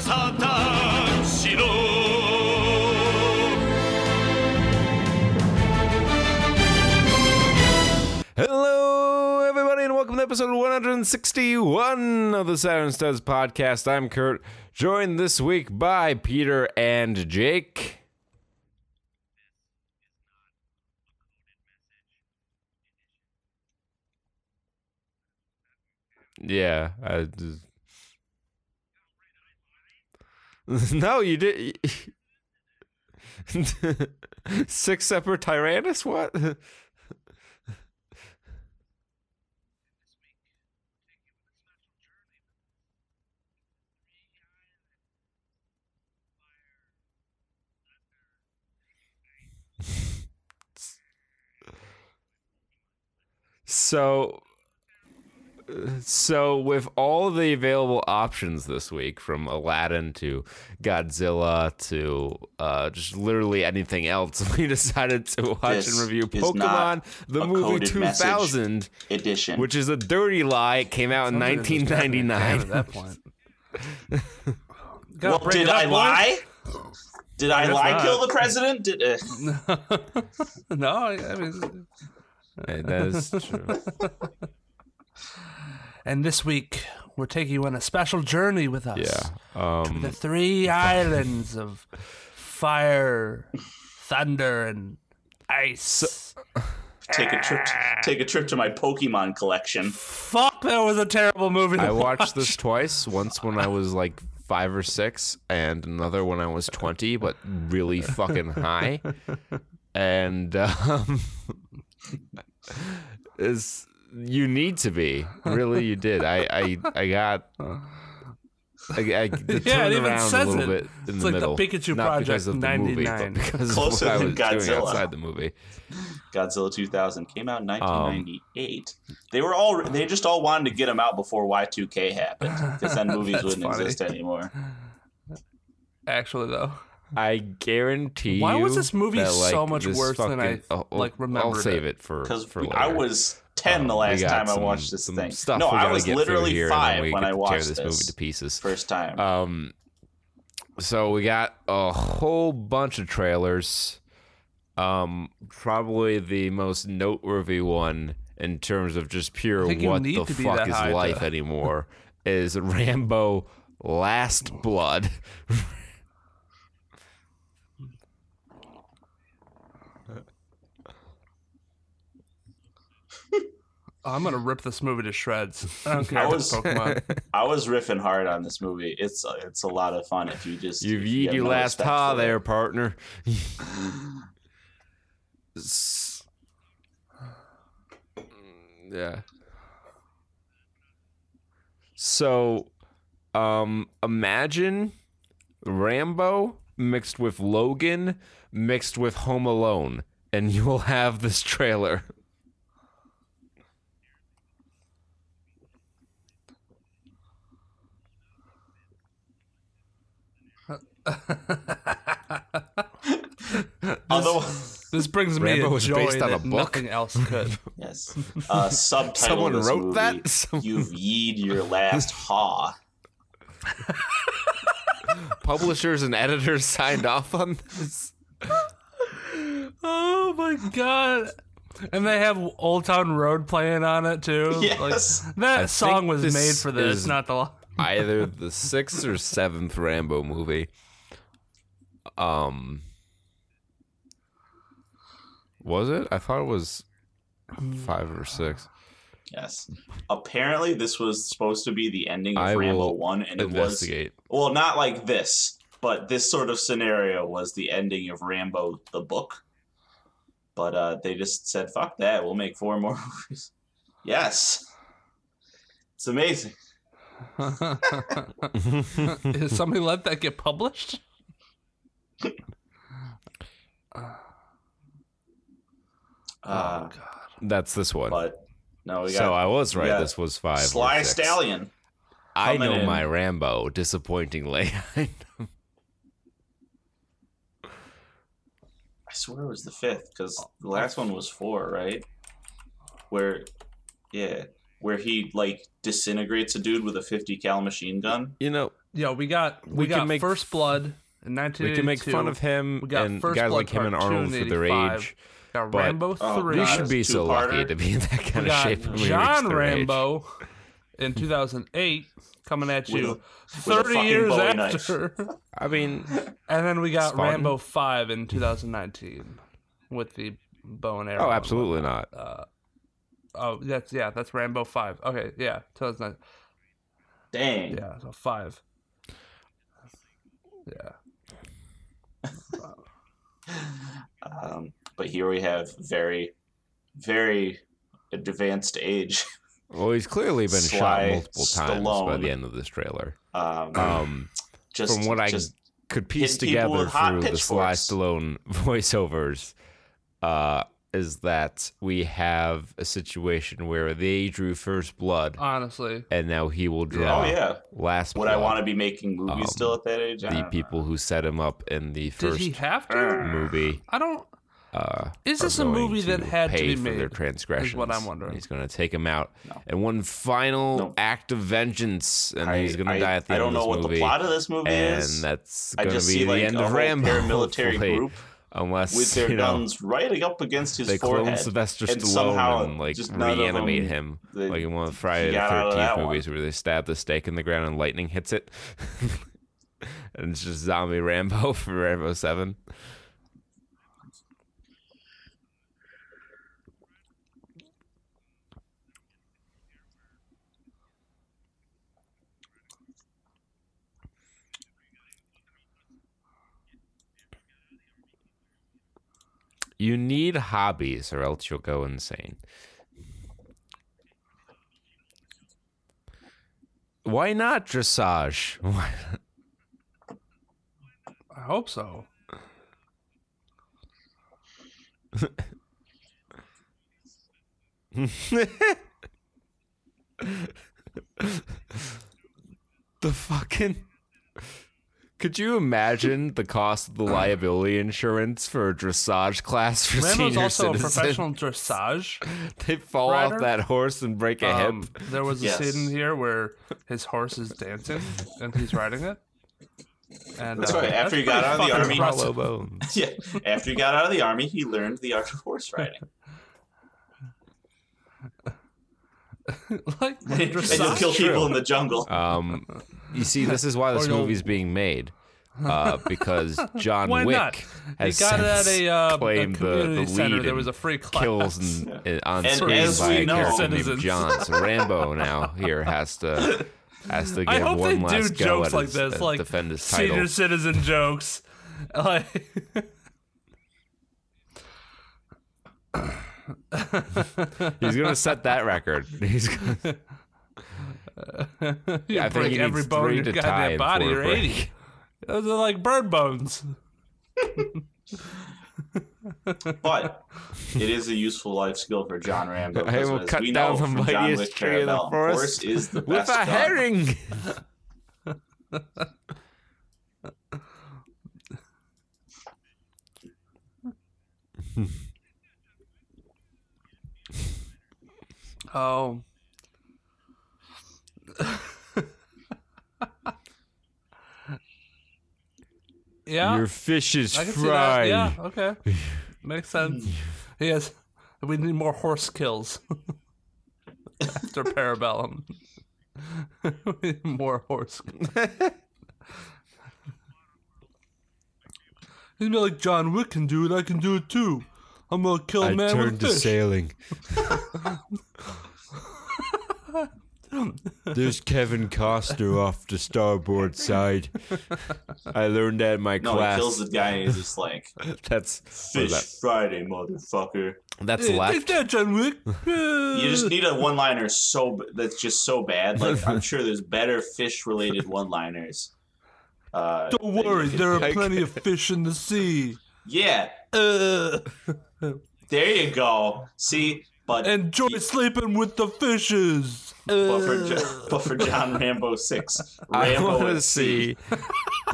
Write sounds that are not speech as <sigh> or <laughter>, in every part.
さたしろ Hello, everybody, and welcome to episode 161 of the Saturn Studs podcast. I'm Kurt, joined this week by Peter and Jake. Yeah, I just... <laughs> no, you did. <laughs> Six separate Tyrannus? What? <laughs> So, so with all the available options this week, from Aladdin to Godzilla to uh, just literally anything else, <laughs> we decided to watch This and review Pokemon the movie 2000, edition. which is a dirty lie. It came out in Something is happening 1999. at that point. <laughs> well, did I boys. lie? Did I guess lie? not. Kill the president? Did, uh, <laughs> no, I I mean, Hey, that is true. And this week we're taking you on a special journey with us. Yeah. Um, The three <laughs> islands of fire, thunder, and ice. take a trip. Take a trip to my Pokemon collection. Fuck, that was a terrible movie. To I watch. watched this twice. Once when I was like five or six, and another when I was twenty, but really fucking high. <laughs> And um, <laughs> is you need to be really you did. I I I got. I, I <laughs> Yeah, it even around a says little it. bit in It's the like the. Pikachu not Project because of the movie, but 99. because Closer of what I than was doing Godzilla. outside the movie. Godzilla 2000 came out in Um, 1998. they were all. They just all wanted to get them out before Y2K happened, because then <laughs> movies wouldn't funny. exist anymore. Actually, though, I guarantee Why was this movie that, so like, much this worse than I, fucking- oh, like, I'll save it? it, for Because for I was 10 the Um, we last got time I watched this thing. Stuff no, I was literally here, five when I watched this, this, movie to pieces. first time. Um, so we got a whole bunch of trailers. Um, probably the most noteworthy one in terms of just pure what the fuck is high to- life anymore is <laughs> Rambo: Last Blood. <laughs> I'm gonna rip this movie to shreds. <laughs> I don't care I was- Pokemon. <laughs> I was riffing hard on this movie. It's it's a lot of fun if you just You've if yeed have your no last respect ha for it. there, partner. <laughs> Yeah. So, um, imagine Rambo mixed with Logan mixed with Home Alone, and you will have this trailer. Although, This brings me Rambo a was joy based on a that book? nothing else could. <laughs> yes, uh, subtitle Someone of this wrote movie, that? Someone- You've <laughs> yeed your last ha. Publishers and editors signed off on this. oh my god! And they have Old Town Road playing on it too. Yes. Like, that I song think was this made for this, is- not the. lo- either the sixth or seventh Rambo movie. Um, was it? I thought it was five or six. Yes. Apparently, this was supposed to be the ending of I Rambo will One, and it was well, not like this, but this sort of scenario was the ending of Rambo the book. But uh, they just said, "Fuck that! We'll make four more <laughs> movies." Yes, it's amazing. <laughs> Did somebody let that get published? Uh, oh god! That's this one. but no, we got so I was right. This was five. or Sly. Stallion. I know in. my Rambo. Disappointingly, <laughs> I swear it was the fifth because the last one was four, right? Where, yeah, where he like disintegrates a dude with a fifty cal machine gun. you know, Yo, we got we, We got make- First Blood in 1982. We can make fun of him We got and First guys like him and Arnold for their age. Got but- Rambo Oh, three. We God, should be it's so lucky two-parter. to be in that kind We of got shape when we reach John their age. Rambo in 2008 coming at you with 30 fucking years Bowie knife. after. I mean, <laughs> and then we got Rambo 5 in 2019 with the bow and arrow. oh, absolutely whatnot. not. Uh, oh, that's yeah, that's Rambo 5. Okay, yeah, 2009. Dang. Yeah, so 5. Yeah. Um, but here we have very, very advanced age. Well, he's clearly been shot multiple times by the end of this trailer. Um, Um, just from what I just could piece together through the Sly. Stallone <laughs> voiceovers, uh, is that we have a situation where they drew first blood, Honestly. and now he will draw oh yeah. last Would blood. I want to be making movies Um, still at that age? I the don't know. people who set him up in the first Did first he have to? movie. I don't Uh, Is this a movie that had to be for made, their is transgressions? what I'm wondering. He's going to take him out, No. and one final No. act of vengeance, and I, he's going to die at the I end I don't know what movie. the plot of this movie and is. And that's going to be see the like end a of Rambo. <laughs> paramilitary hopefully, group unless with <laughs> their you know, guns right up against his they forehead. clone Sylvester and Stallone somehow and like just reanimate him, they- like in one of the Friday the got out of Thirteenth that one. movies where they stab the stake in the ground and lightning hits it, <laughs> and it's just zombie Rambo <laughs> for Rambo Seven. You need hobbies or else you'll go insane. Why not dressage? <laughs> I hope so. <laughs> the fucking Could you imagine the cost of the liability insurance for a dressage class for Rambo's senior also a professional <laughs> dressage. They fall off that horse and break a Um, hip. there was a Yes. scene here where his horse is dancing and he's riding it. And That's uh, right, after he got out of the fucking army- impressive. Hollow bones. <laughs> Yeah. After he got out of the army, he learned the art of horse riding. <laughs> like and you'll kill people in the jungle. Um, you see, this is why <laughs> this Or you'll- movie's being made. Uh, because <laughs> John Why Wick not? He has got it at a, uh, a the, the lead There was a free class. kills and, <laughs> and on And screen as by we a know- character named John. So Rambo now here has to has to I give hope one they do last go jokes at like his, this, uh, like defend his senior citizen jokes. Like, He's gonna set that record. He's gonna, <laughs> you I think break every needs bone three in to your goddamn body. You're break. 80. <laughs> Those are like bird bones. <laughs> But it is a useful life skill for John Rambo. I will cut we down know the from John mightiest Wick tree in the Caramel, forest is the with a gun. herring. Oh. Yeah. Your fish is I can see that. fried. Yeah, okay. Makes sense. <laughs> Yes. We need more horse kills. <laughs> After Parabellum. <laughs> we need more horse kills. He'd be like, John Wick can do it, I can do it too. I'm gonna kill I man turned with to fish. sailing. <laughs> There's Kevin Costner off the starboard <laughs> side. I learned that in my No, class. he kills the guy and he's just like, <laughs> That's Fish is Friday, motherfucker. That's Hey, left. Take that, John Wick. You just need a one liner so b- that's just so bad. Like, I'm sure there's better fish related one liners. Uh, Don't worry, there are plenty of fish in the sea. Yeah, Uh, there you go. See, but enjoy sleeping with the fishes. But for, Jo- but for John Rambo six, <laughs> I Rambo want to at sea. see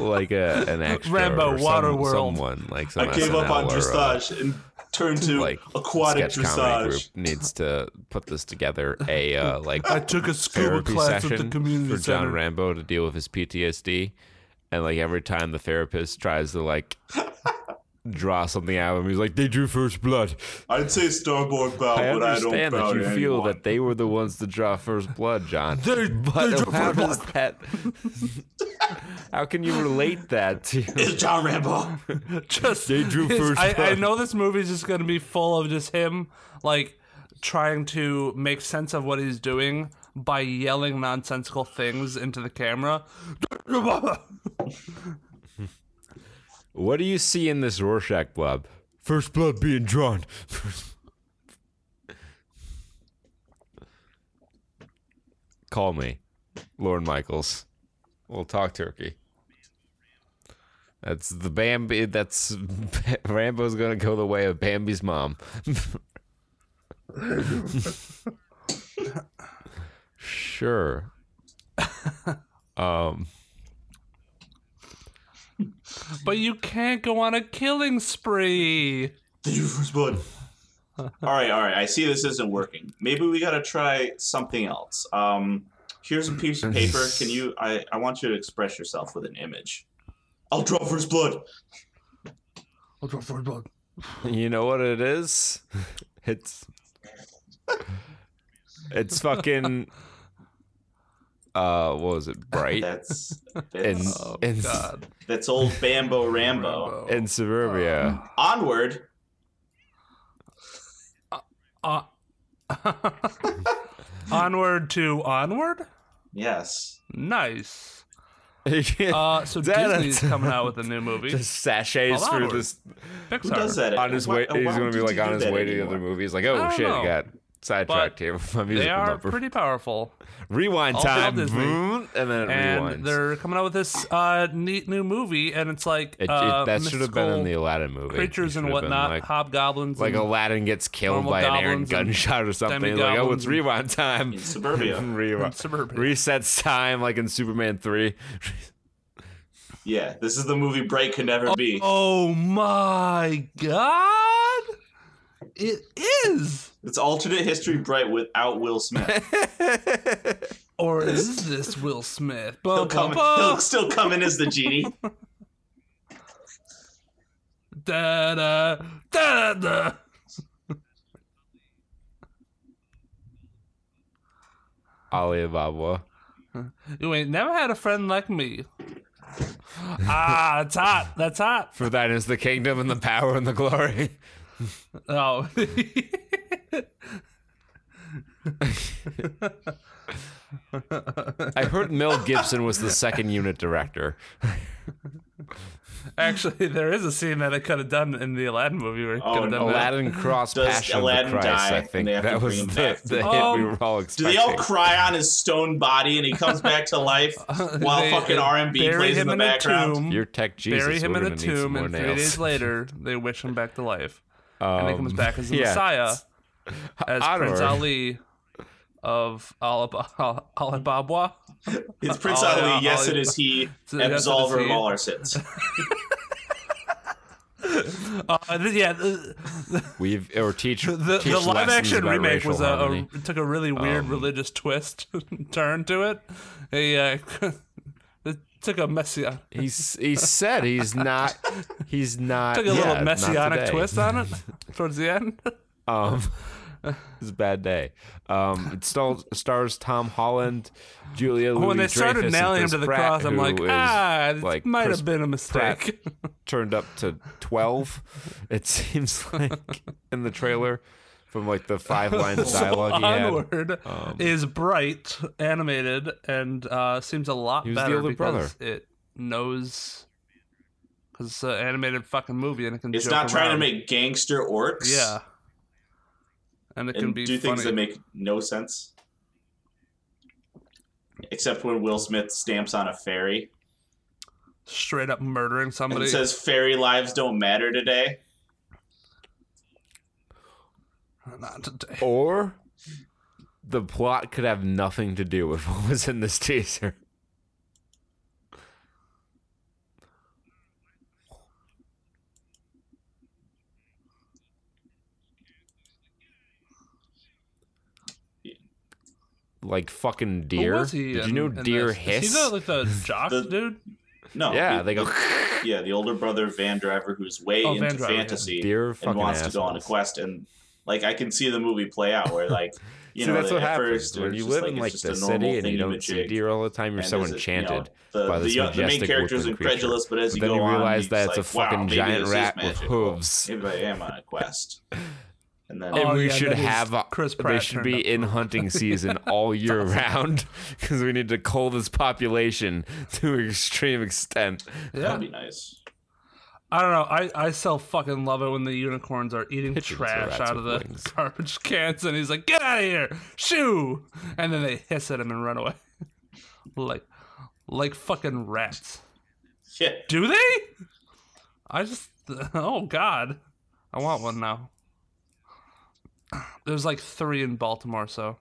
<laughs> like a an extra Rambo or some- Waterworld. someone like I some gave up SNL on or, uh, dressage and turned to like aquatic sketch comedy group dressage. needs to put this together. A uh, <laughs> like I took a scuba therapy class at the session community for John center. Rambo to deal with his PTSD, and like every time the therapist tries to like draw something out of him, he's like, "They drew first blood." I'd say starboard bow, I but I don't understand that you to feel anyone. that they were the ones to draw first blood, John. They- <laughs> but they drew how first does that? <laughs> how can you relate that to? <laughs> It's John Rambo. just They drew his- first I, I know this movie's just gonna be full of just him like trying to make sense of what he's doing by yelling nonsensical things into the camera. What do you see in this Rorschach blob? First blood being drawn. Call me, Lorne Michaels. We'll talk turkey. That's the Bambi. That's <laughs> Rambo's gonna go the way of Bambi's mom. <laughs> sure. <laughs> Um. But you can't go on a killing spree. Did you first blood? <laughs> all right, all right. I see this isn't working. Maybe we gotta try something else. Um, here's a piece of paper. Can you? I I want you to express yourself with an image. I'll draw first blood. I'll draw first blood. You know what it is? <laughs> It's it's fucking <laughs> uh what was it? Bright That's <laughs> in that's, Oh in, God. that's old Bambo Rambo. in suburbia. Onward. Uh, <laughs> onward to onward. Yes. Nice. <laughs> Uh, so Disney's coming out with a new movie. just sachets Called through Onward. this Pixar. Who does that? on his Why- way. why He's gonna be like on his that way to the other movie. He's like, oh shit, know. got sidetracked here with my music. They are number. pretty powerful. Rewind all time, Disney. boom, and then it and rewinds. they're coming out with this uh, neat new movie, and it's like It, it- uh, that should have been in the Aladdin movie. Creatures and whatnot, Like, hobgoblins, like and Aladdin gets killed by an Aaron gunshot or something. Like, oh, it's rewind time. In suburbia. <laughs> Rewi- suburbia. Resets time like in Superman 3. Yeah, this is the movie Bright could never be. Oh my god! It is, It's alternate history Bright without Will Smith. <laughs> or is this Will Smith? Ba, He'll, ba, come, ba. he'll still come in as the genie. <laughs> Da da da da. Alibaba. You ain't never had a friend like me. ah, that's hot. That's hot. For thine is the kingdom and the power and the glory. Oh. <laughs> I heard Mel Gibson was the second unit director. <laughs> Actually, there is a scene that I could have done in the Aladdin movie where Oh, could have done that. Aladdin Cross Does Passion Aladdin of the Christ, die I and think they have to that bring was him the, back? the hit Um, we were all expecting. Do they all cry on his stone body and he comes back to life <laughs> while They- fucking they R and B bury plays in the in background? tomb. Your tech Jesus. bury him we're in a gonna need some tomb, more and three nails. days later, they wish him back to life. And he comes Um, back as the <laughs> yeah. Messiah, <laughs> as Prince Ali of Alib- Alibaba. It's <laughs> Prince Oh, Ali. yes, it is he. So yes, Absolver of he. all our sins. Uh, yeah, the, We've or teach the, teach the live action remake was a, a took a really weird Um, religious twist turn to it. He, uh, it took a messy He's he said he's not he's not took a yeah, little messianic twist on it towards the end. Um, <laughs> it's a bad day. Um, it stars, stars Tom Holland, Julia Louis when they started Dreyfus, and nailing him to the Pratt, cross, I'm like, ah, it like, might Chris have been a mistake. turned up to twelve. It seems <laughs> like in the trailer from like the five <laughs> lines of dialogue he had. Onward Um, is bright, animated, and uh, seems a lot He the better older because brother. it knows because it's an animated fucking movie and it can. It's joke not trying to make gangster orcs. yeah, and it can be do things that make no sense. Except when Will Smith stamps on a fairy. straight up murdering and somebody. it says "Fairy lives don't matter today." Not today. Or the plot could have nothing to do with <laughs> what was in this teaser. Like fucking deer. Did in, you know deer this? hiss? Is he the, like the <laughs> jock the, dude? No. Yeah, the, they go. yeah, the older brother Van Driver, who's way oh, into Driver, fantasy yeah. and wants to go on a quest, and like I can see the movie play out where like <laughs> you See, know that's at what happens first when it's you just live like, in like the city and you don't see deer all the time. You're and so as it- you know, enchanted the, by this the, the main majestic character's looking creature. incredulous, but as you But you then go you realize he's that it's like, a fucking wow, maybe giant this is rat with hooves. Well, maybe I am on a quest. And then And Oh, we yeah, should have uh, Chris they should be up. in hunting season <laughs> all year round <laughs> because we need to cull this population to an extreme extent. Yeah. that'd be nice. I don't know. I, I still fucking love it when the unicorns are eating Pigeons are trash out of the wings. <laughs> garbage cans, and he's like, "Get out of here, shoo!" And then they hiss at him and run away, <laughs> like like fucking rats. Yeah. Do they? I just <laughs> oh god, I want one now. There's like three in Baltimore, so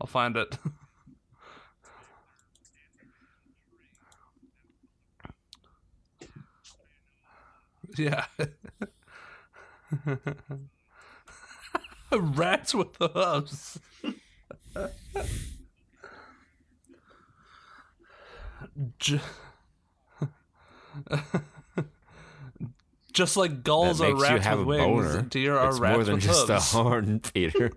I'll find it. Yeah. <laughs> Rats with the hooves. J- <laughs> Just like gulls are makes you rats have with a wings, boner. deer are it's rats more than with just hooves. a horn, <laughs> Peter.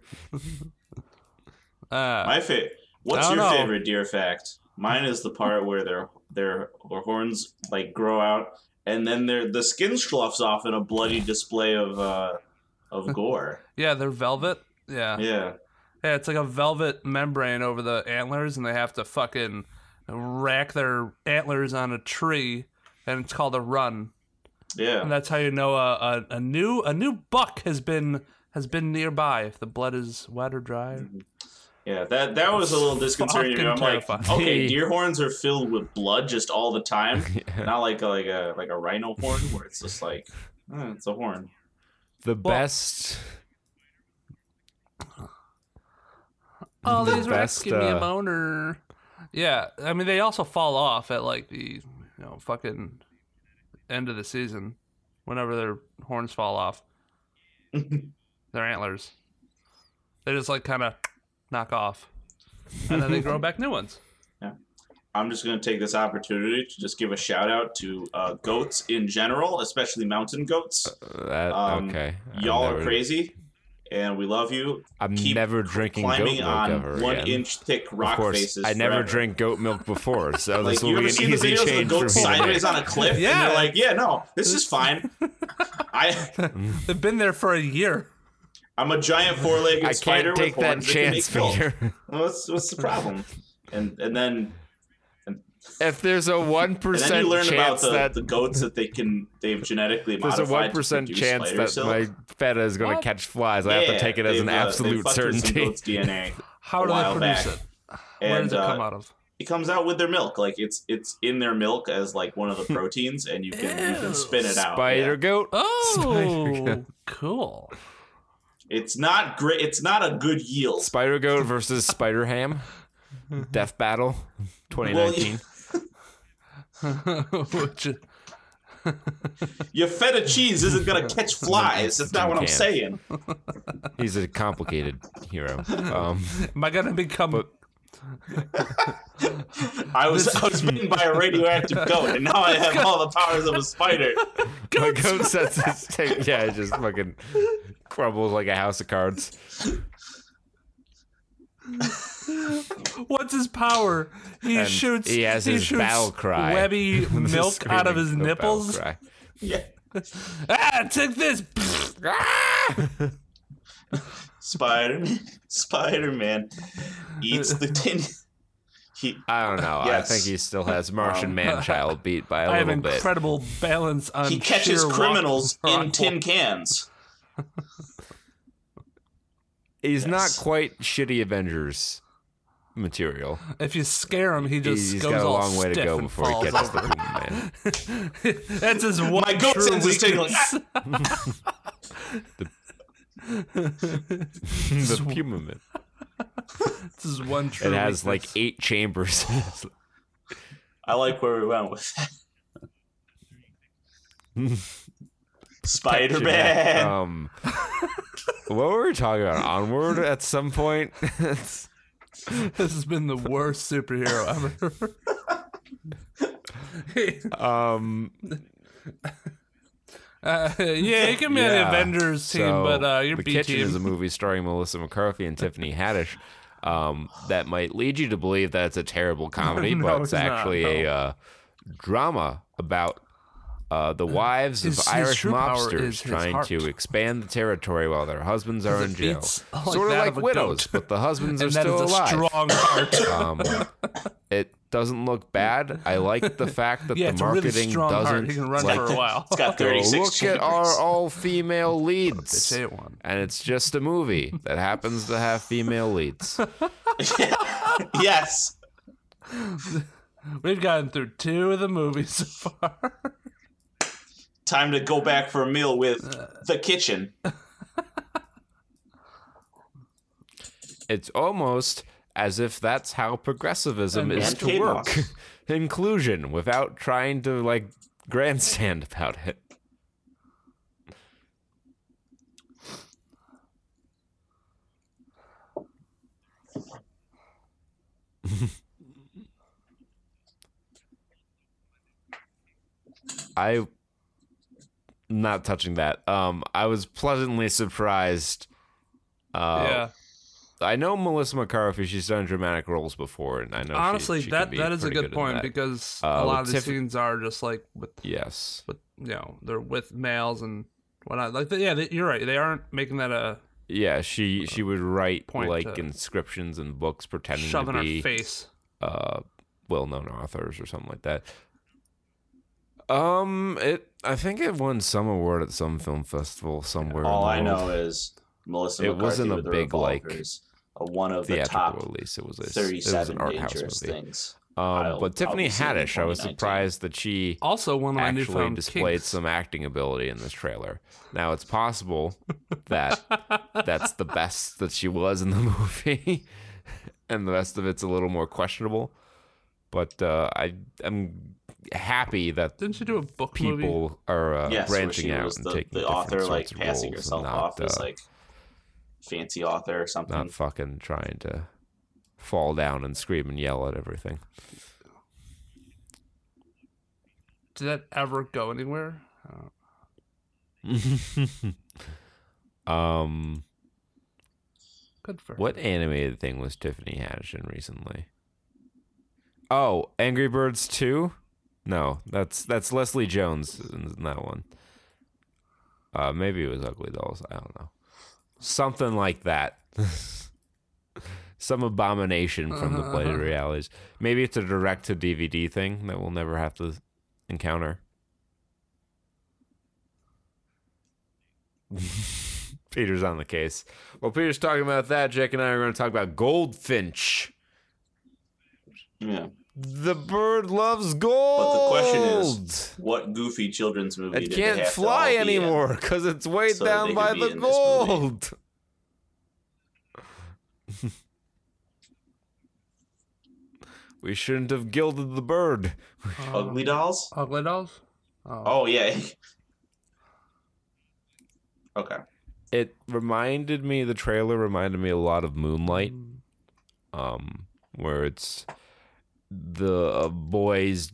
Uh, My fa- What's your know. favorite deer fact? Mine is the part where their their their horns like grow out, and then their the skin sloughs off in a bloody display of uh of gore. <laughs> yeah, they're velvet. Yeah. Yeah. Yeah, it's like a velvet membrane over the antlers, and they have to fucking rack their antlers on a tree, and it's called a run. Yeah, and that's how you know a, a, a new a new buck has been has been nearby. If the blood is wet or dry. Yeah. That that was a little disconcerting. to. I'm Fucking like, terrifying. okay, deer horns are filled with blood just all the time, <laughs> not like a, like a like a rhino horn where it's just like eh, it's a horn. The Well- best. Oh, The these rats best, give me a uh, boner. Yeah, I mean they also fall off at like the you know fucking end of the season, whenever their horns fall off, <laughs> their antlers. They just like kind of knock off, and then they grow <laughs> back new ones. Yeah. I'm just going to take this opportunity to just give a shout out to uh, goats in general, especially mountain goats. That, Um, okay. I've Y'all are crazy, and we love you. I'm Keep never drinking goat climbing milk on ever one again. inch thick of rock course, faces. I never forever. drank goat milk before, so <laughs> Like this will be an seen the easy videos of the change for goat me. to sideways on a cliff? Yeah. and they're like, yeah, no, this is fine. <laughs> I They've been there for a year. I'm a giant four-legged I spider can't take with that horns that can chance, make milk. Peter. <laughs> What's what's the problem? And and then if there's a one and then you learn about chance the, that the goats that they can they've genetically there's a modified one to percent produce chance that silk. my feta is going to catch flies, I have to take it as an they've, uh, they absolute fucked with some certainty. goat's DNA. <laughs> How A do they produce back. it? Where And does it come uh, out of? it comes out with their milk. Like it's it's in their milk as like one of the <laughs> proteins, and you can you can spin it out. Spider Yeah. goat. Oh, cool. It's not great. It's not a good yield. Spider goat versus spider ham. <laughs> Death battle, 2019. Which, <laughs> Your feta cheese isn't gonna catch flies. That's not what I'm saying. <laughs> He's a complicated hero. Um, am I gonna become? But- I was I was bitten by a radioactive goat, and now I have all the powers of a spider. my goat sets his take. Yeah, it just fucking crumbles like a house of cards. <laughs> What's his power? He And shoots. he has his shoots battle cry. Webby <laughs> The milk out of his screaming battle nipples. cry. Yeah, <laughs> Ah, take this. Spider Man. Spider Man eats the tin. He I don't know. Yes. I think he still has Martian Um, Man-Child beat by a I have little bit. incredible balance on. he catches sheer criminals rock- in tin cans. He's not quite shitty Avengers material. If you scare him, he just He's goes got a all long way to stiff go and before he falls catches over. the Boom Man. <laughs> That's his one My goat true senses tingle. weakness. Ah! <laughs> the <laughs> Puma Man. This is one true. It has like eight chambers. I like where we went with that. Spider Man. Um, <laughs> what were we talking about? Onward at some point. <laughs> This has been the worst superhero ever. <laughs> Um, Uh, yeah, you can be on the. Avengers team, So, but uh, your The B Kitchen team. is a movie starring Melissa McCarthy and Tiffany Haddish. Um, that might lead you to believe that it's a terrible comedy, No, but it's it's not, actually no. a uh, drama about uh, the wives His- of his Irish true mobsters trying heart. to expand the territory while their husbands are in jail. like sort of like of widows, goat. but the husbands <laughs> are and that still a alive. strong heart. <laughs> Um, it doesn't look bad. I like the fact that <laughs> yeah, the it's a really marketing strong heart. doesn't He can run like for a while. It's got go, 36 look at our all female Bitch leads. ate one. And it's just a movie that happens to have female leads. yes. We've gotten through two of the movies so far. Time to go back for a meal with uh. the kitchen. <laughs> It's almost as if that's how progressivism And- is and to Kate work. <laughs> Inclusion without trying to like grandstand about it. <laughs> I not touching that. Um I was pleasantly surprised uh yeah, I know Melissa McCarthy. She's done dramatic roles before, and I know honestly, she, that can be that is a pretty good point because Uh, a lot of the Tiff- scenes are just like with yes, with you know they're with males and whatnot. Like yeah, they, you're right. They aren't making that a yeah, she she would write like inscriptions in books pretending to be face. uh, well-known authors or something like that. Um, it I think it won some award at some film festival somewhere. in All the I world. know is Melissa It McCarthy wasn't a with the big, like, a one of the top release. It was a, it was an 37 art house dangerous movie. things. Um, but Tiffany I'll be seeing in Haddish, I was surprised that she Also, one of my actually displayed kinks. some acting ability in this trailer. Now it's possible <laughs> that that's the best that she was in the <laughs> movie, and the rest of it's a little more questionable. But uh, I am happy that Didn't she do a book movie? people are uh, yes, branching out and the, taking the different author, like sorts of passing roles herself and off not, as uh, like fancy author or something. not fucking trying to fall down and scream and yell at everything. Did that ever go anywhere? <laughs> Um, good for her. what animated thing was Tiffany Haddish in recently? Oh, Angry Birds 2? No, that's that's Leslie Jones in that one. Uh, maybe it was Ugly Dolls. I don't know. Something like that. <laughs> Some abomination from the Blade of <laughs> Realities. Maybe it's a direct to DVD thing that we'll never have to encounter. <laughs> Peter's on the case. Well, Peter's talking about that. Jake and I are going to talk about Goldfinch. Yeah. The bird loves gold. But the question is, what goofy children's movie it did can't have to fly all anymore because it's weighed so down by the in this movie? gold. <laughs> we shouldn't have gilded the bird. Ugly Dolls? Ugly Dolls? Oh. Oh yeah. <laughs> okay. It reminded me. The trailer reminded me a lot of Moonlight, um, where it's the uh, boy's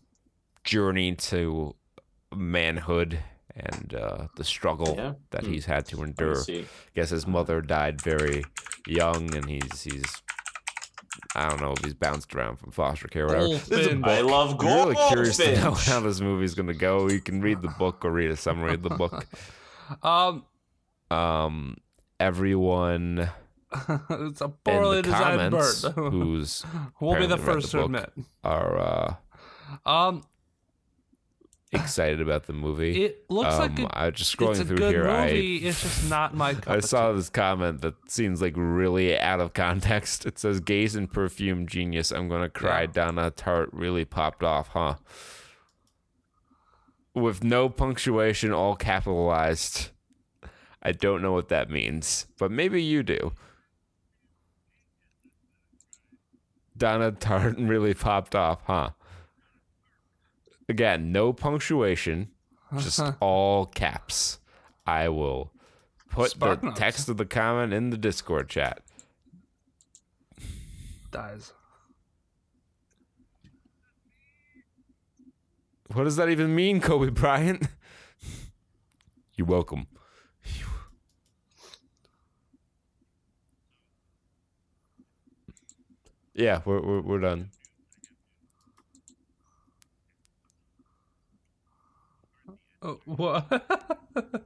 journey to manhood and uh, the struggle Yeah. that Hmm. he's had to endure. see. guess his mother died very young, and he's he's I don't know if he's bounced around from foster care or whatever. This is Goldfinch. I book. love I'm really curious to know how this movie's gonna go. You can read the book or read a summary of the book. <laughs> Um, Um, everyone <laughs> it's a poorly designed comments bird. <laughs> who's we'll be the first the to admit. are uh, Um, excited about the movie. it looks um, like a, I just it's scrolling a through good here. movie. it's just not my <laughs> cup I I saw this comment that seems like really out of context. It says "Gaze and perfume genius." I'm gonna cry. Yeah. Donna Tartt really popped off, huh? With no punctuation, all capitalized. I don't know what that means, but maybe you do. Donna <laughs> Tartt really popped off, huh? Again, no punctuation, just uh-huh. all caps. I will put Spark the notes. text of the comment in the Discord chat. dies. What does that even mean, Kobe Bryant? <laughs> You're welcome. Yeah, we're we're, we're done. Oh, what? <laughs>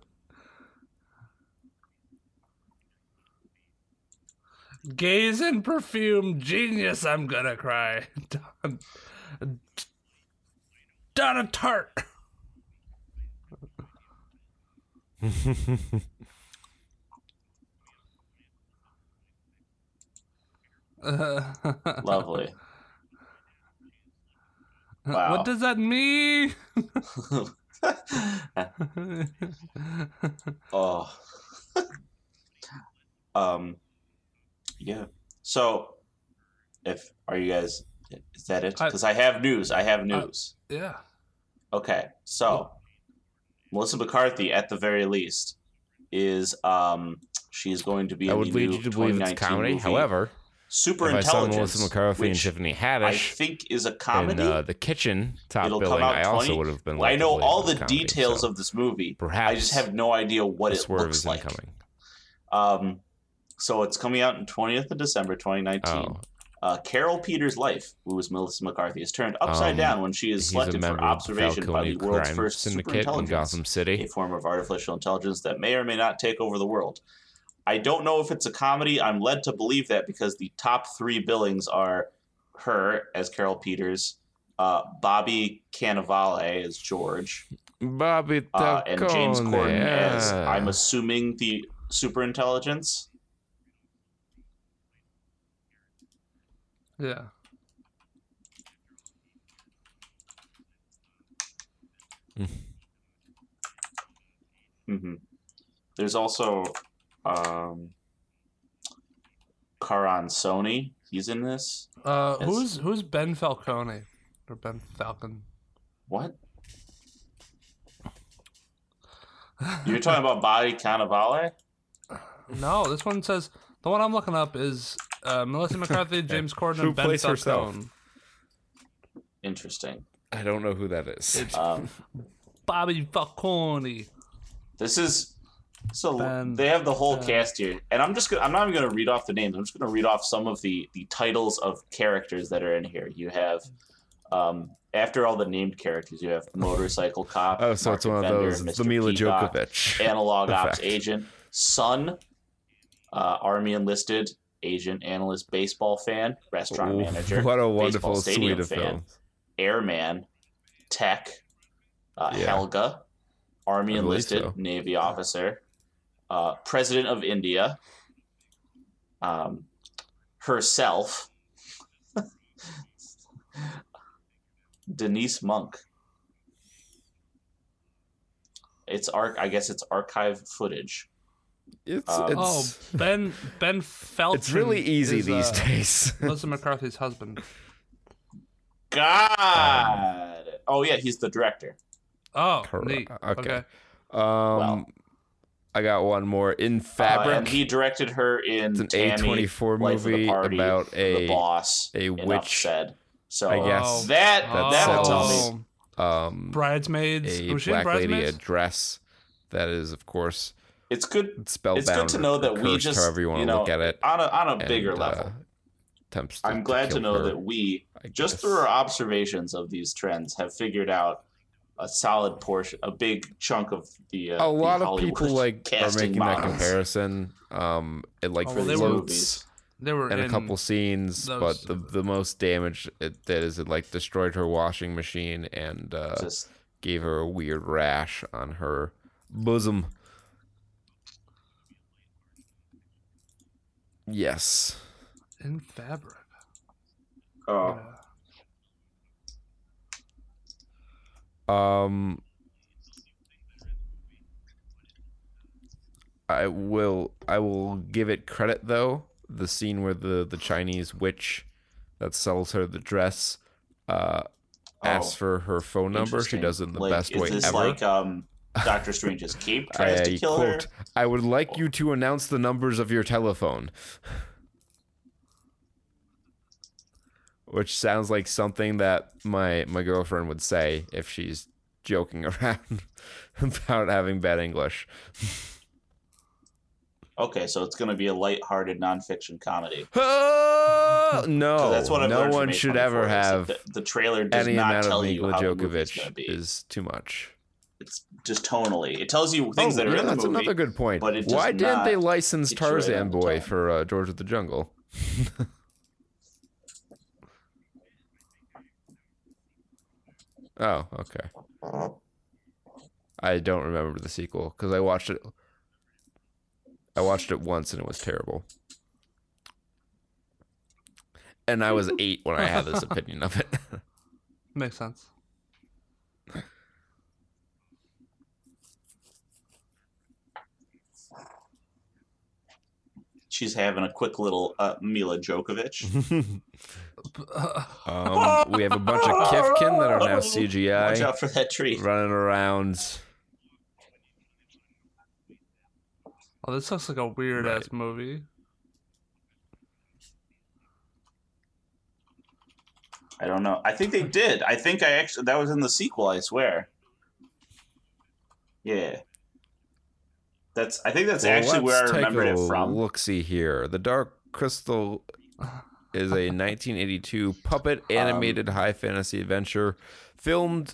Gaze and perfume, genius. I'm gonna cry. <laughs> Don, Donna Tartt. <laughs> Lovely. Wow. What does that mean? <laughs> oh. <laughs> um. Yeah. So, if are you guys? Is that it? Because I, have news. I have news. yeah. Okay, so Melissa McCarthy, at the very least, is um she's going to be. I in would the lead new you to believe it's comedy. movie However, Super if I saw Intelligence, Melissa McCarthy and Tiffany I think is a in comedy. uh, the kitchen top It'll come billing, out I also would have been. Well, I know all the comedy, details so of this movie. Perhaps I just have no idea what it looks like. incoming. Um, so it's coming out in 20th of December 2019. Oh, Uh, Carol Peters' life, who was Melissa McCarthy, is turned upside Um, down when she is selected for member of the observation by the world's first syndicate in superintelligence, Gotham a form of artificial intelligence that may or may not take over the world. I don't know if it's a comedy. I'm led to believe that because the top three billings are her as Carol Peters, uh, Bobby Cannavale as George, Bobby uh, and James Taccone, Corden as. I'm assuming the superintelligence. Yeah. hmm There's also um, Karan Soni. He's in this. Uh, Yes. who's who's Ben Falcone or Ben Falcon? What? You're talking about Bobby Cannavale? <laughs> No, this one says the one I'm looking up is uh, Melissa McCarthy, <laughs> James Corden, Who and Ben plays herself? Falcone. Interesting. I don't know who that is. It's Um, Bobby Falcone. this is so Ben- they have the whole Ben- cast here, and I'm just gonna, I'm not even gonna read off the names. I'm just gonna read off some of the the titles of characters that are in here. You have. Um, after all the named characters, you have motorcycle cop. oh, so it's Market one of Vendor, those. It's Mr. the Mila Peacock, Djokovic. analog ops agent, son, uh, army enlisted, agent, analyst, baseball fan, restaurant Ooh, manager, What a baseball wonderful stadium suite of fan, films. airman, tech, uh, Yeah. Helga, army enlisted, so. navy officer, uh, president of India, um, herself, <laughs> Denise Monk. It's arc. I guess it's archive footage. It's Um, it's Oh, Ben Ben Felton. it's really easy is, these uh, days. <laughs> Melissa McCarthy's husband. God. Oh yeah, he's the director. Oh, Correct. neat. Okay. Okay. Um, I got one more in Uh, Fabric. and he directed her in It's an A24 Life the movie Party, about The a Boss, a witch, said. So I guess. Oh. that That that'll tell sells- me. um Bridesmaids. a Was she in black lady a dress that is of course It's good. spellbound. It's good to know that we just however you want you to know look at it. on a on a and, bigger uh, level. attempts to- I'm glad to kill know her, that we just through our observations of these trends have figured out a solid portion, a big chunk of the. Uh, a the lot of Hollywood people like are casting making that comparison. Um, it like Oh, for well, these floats movies. They were in in a couple scenes, those- but the the most damage it did is it like destroyed her washing machine and uh, Just gave her a weird rash on her bosom. Yes. in fabric. oh, Um I will I will give it credit though. The scene where the the Chinese witch that sells her the dress uh asks Oh, for her phone number. She does it in the like, best is way this ever. like um, <laughs> Doctor Strange's cape tries to I kill her? I would like you to announce the numbers of your telephone. Which sounds like something that my my girlfriend would say if she's joking <laughs> around about having bad English. Okay, so it's going to be a light-hearted nonfiction comedy. <laughs> Oh, 'Cause no, that's what no one should ever have the, the trailer does not tell you how the movie's going to Djokovic be. is too much. It's just tonally. It tells you things oh, that are yeah, in the that's movie. another good point. but it Why didn't they license get you right on Tarzan Boy for uh, George of the Jungle? <laughs> oh, okay. I don't remember the sequel because I watched it. I watched it once and it was terrible. And I was eight when I had this <laughs> opinion of it. <laughs> Makes sense. She's having a quick little uh, Mila Djokovic. <laughs> Um, we have a bunch of Kifkin that are now CGI. Watch out for that tree. running around. Oh, this looks like a weird ass movie. I don't know. I think they did. I think I actually that was in the sequel. I swear. Yeah. That's. I think that's Well, actually where I let's take remembered a it from. Look, see here. The Dark Crystal is a 1982 puppet Um, animated high fantasy adventure, filmed,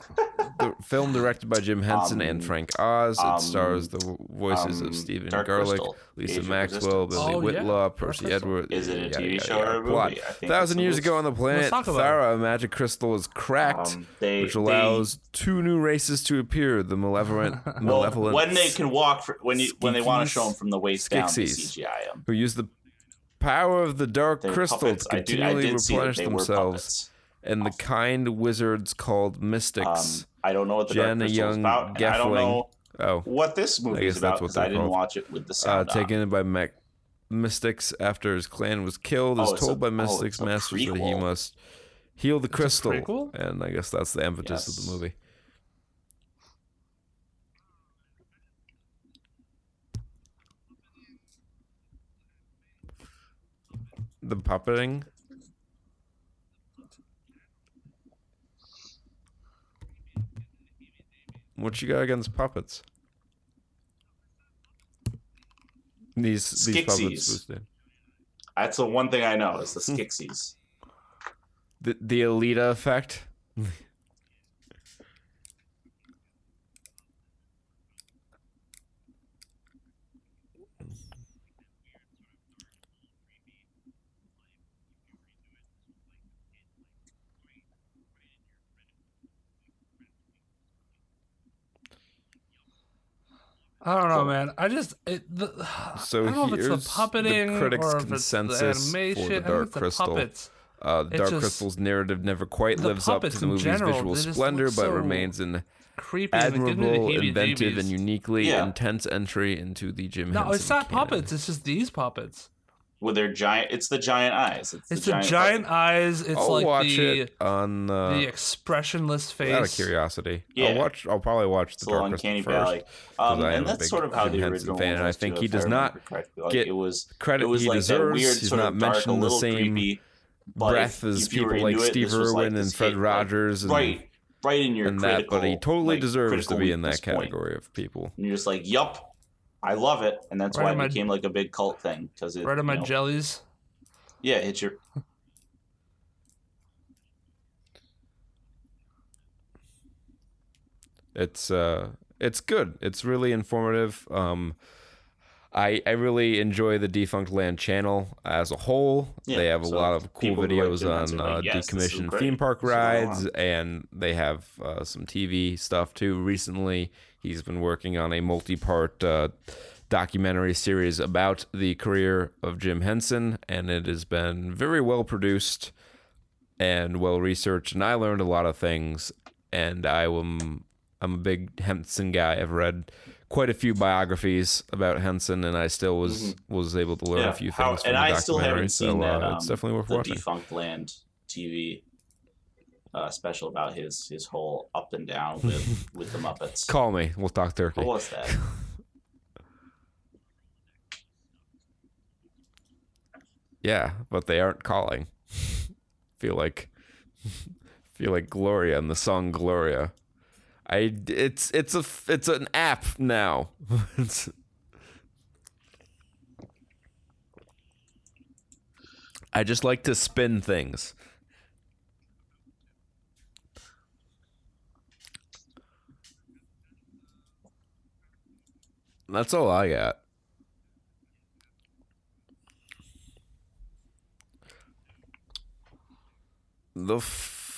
the <laughs> film directed by Jim Henson Um, and Frank Oz. It um, stars the voices um, of Stephen Dark Garlick, Crystal, Lisa Age Maxwell, Resistance. Billy Oh. Whitelaw, Dark Percy Edwards. Is it a yada, TV yada, show yada. or a movie? Plot. I think Thousand years ago on the planet talk about it. Thara, a magic crystal was cracked, Um, they, which they- allows two new races to appear: the malevolent, <laughs> well, malevolent when they can walk for, when you when they want to show them from the waist down, they CGI them. who use the power of the dark They're crystal puppets. to I, do, I continually did replenish themselves, and the kind wizards called Um, mystics. I don't know what the Dark Jenna Crystal is Young about, I don't know oh, what this movie is guess that's about what because they're I didn't called. watch it with the uh, sound on. taken by Mac- mystics after his clan was killed, is Oh, it's told a- by oh, mystics a masters that he must heal the crystal, and I guess that's the impetus of the movie. The puppeting. What you got against puppets? These these puppets Skeksis. That's the one thing I know is the hmm. Skeksis. The the Alita effect. <laughs> I don't know, man. I just it, the, So I don't know if it's the puppeting the critics' or if it's consensus the for animation. the Dark it's the Crystal. puppets. Uh, the Dark just- Crystal's narrative never quite lives up to the movie's general, visual splendor, look but remains an Creepy. and they give me the admirable, inventive, and uniquely Yeah. intense entry into the Jim No, Henson it's not canon. puppets. It's just these puppets. With their giant, it's the giant eyes. It's, It's the the giant, giant eyes. It's I'll like watch the it on uh, the expressionless face. out of curiosity. Yeah. I'll watch. I'll probably watch the Dark Crystal uncanny first. valley. Um, and that's sort of how Jim the Henson original fan, and I think he does not. Like, get it was credit It was he like deserves. that weird He's not of dark, mentioned the same creepy, breath as people like it, Steve this like Irwin and Fred Rogers and, right, right in your and that, but he totally like, deserves to be in that weakness point. category of people. And you're just like, yup, I love it, and that's Right why it my- became like a big cult thing because it, Right on my know, jellies. yeah, it's your It's uh, it's good. It's really informative. Um, I I really enjoy the Defunctland channel as a whole. Yeah, they have a so lot of cool videos on uh, like, "Yes, decommissioned theme park This is what I rides, want." and they have uh, some TV stuff too. Recently, he's been working on a multi-part. Uh, documentary series about the career of Jim Henson, and it has been very well produced and well researched. And I learned a lot of things. And I am I'm a big Henson guy. I've read quite a few biographies about Henson, and I still was was able to learn Mm-hmm. yeah, a few how- things from and I still haven't so seen that. uh, Um, it's definitely worth the watching. Defunctland TV uh, special about his his whole up and down with <laughs> with the Muppets. Call me. We'll talk turkey. What was that? <laughs> Yeah, but they aren't calling. <laughs> feel like feel like Gloria and the song Gloria. I it's it's a f- it's an app now. <laughs> I just like to spin things. That's all I got. The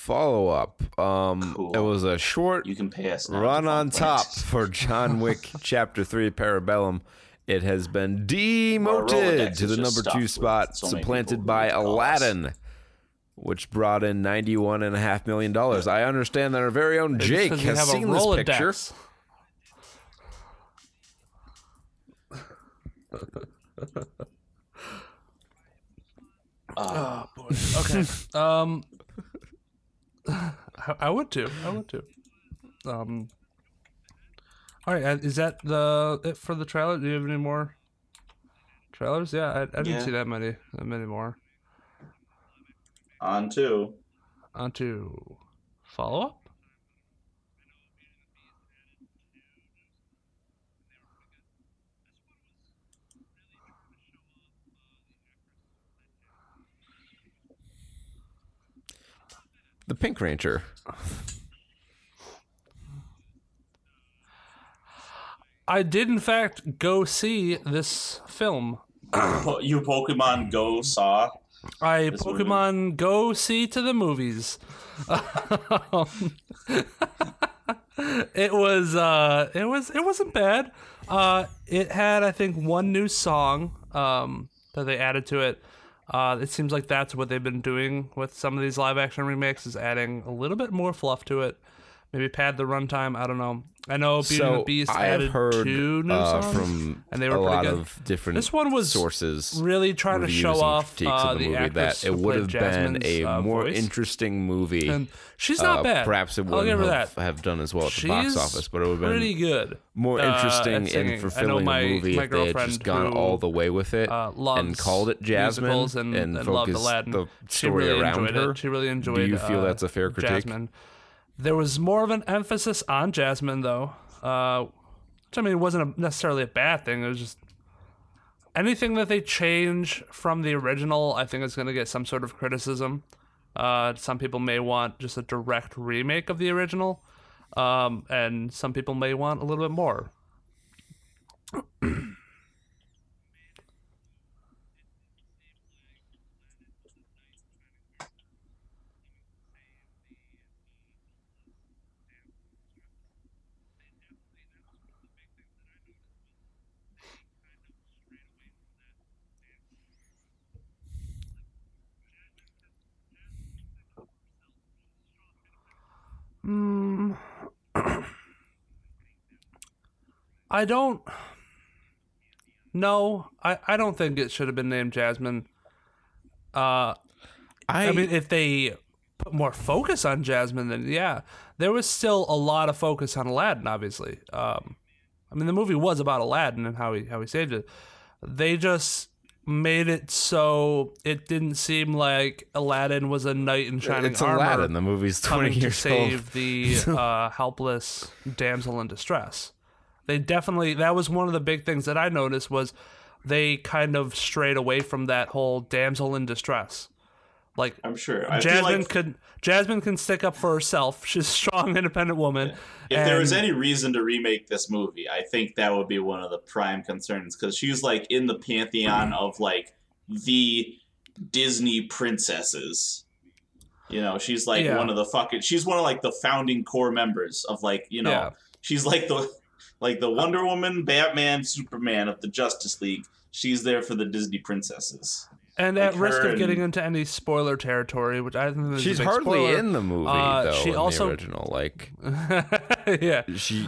follow up. Um, Cool. it was a short You can pay us. run on find top for John Wick <laughs> Chapter Three Parabellum. It has been demoted to the number two spot, so supplanted by would call. Aladdin, which brought in ninety-one and a half million dollars. I understand that our very own Jake has seen this picture. Rolodex. <laughs> Uh, Oh boy. Okay. um, I, would too. I would too. Um. All right. uh, Is that the it for the trailer? Do you have any more trailers? Yeah, I, I didn't Yeah. see that many. That many more. on to On to follow up. The Pink Ranger. I did in fact go see this film. You Pokemon Go saw. I This movie. Pokemon Go see to the movies. <laughs> It was uh it was it wasn't bad. Uh it had I think one new song um that they added to it. Uh it seems like that's what they've been doing with some of these live action remakes is adding a little bit more fluff to it. Maybe pad the runtime, I don't know. I know Beauty and the Beast I have added heard two new uh, songs from and they were a pretty lot good. of different This one was sources. really trying to show off uh, of the, the, movie actress that it would have been a uh, more voice. interesting movie. and she's not Uh, bad. Perhaps it I'll give wouldn't her have, that. have done as well at the She's box office, but it would have been pretty good. more uh, interesting and singing. I know fulfilling my- movie my if they had just gone all the way with it Uh, and called it Jasmine and, and, and focused the story really around her. it. She really enjoyed. Do you feel that's a fair critique? Jasmine. There was more of an emphasis on Jasmine, though, uh, which I mean it wasn't a, necessarily a bad thing. It was just anything that they change from the original. I think is going to get some sort of criticism. Uh, some people may want just a direct remake of the original, um, and some people may want a little bit more. <clears throat> Mm. I don't. No, I, I don't think it should have been named Jasmine. Uh, I, I mean, if they put more focus on Jasmine, then yeah, there was still a lot of focus on Aladdin. Obviously, um, I mean, the movie was about Aladdin and how he how he saved it. They just made it so it didn't seem like Aladdin was a knight in shining it's armor Aladdin. The movie's twenty to years save old. the uh, helpless damsel in distress. They definitely that was one of the big things that I noticed was they kind of strayed away from that whole damsel in distress. Like I'm sure. I Jasmine like could Jasmine can stick up for herself. <laughs> She's a strong, independent woman. if there was any reason to remake this movie, I think that would be one of the prime concerns because she's like in the pantheon of like the Disney princesses. You know, she's like Yeah. one of the fucking. She's one of like the founding core members of like you know. Yeah. She's like the like the Wonder Woman, Batman, Superman of the Justice League. She's there for the Disney princesses. And at risk of getting into any spoiler territory, which I think is She's hardly spoiler. in the movie Uh, though. she in also- the original, like <laughs> yeah, she.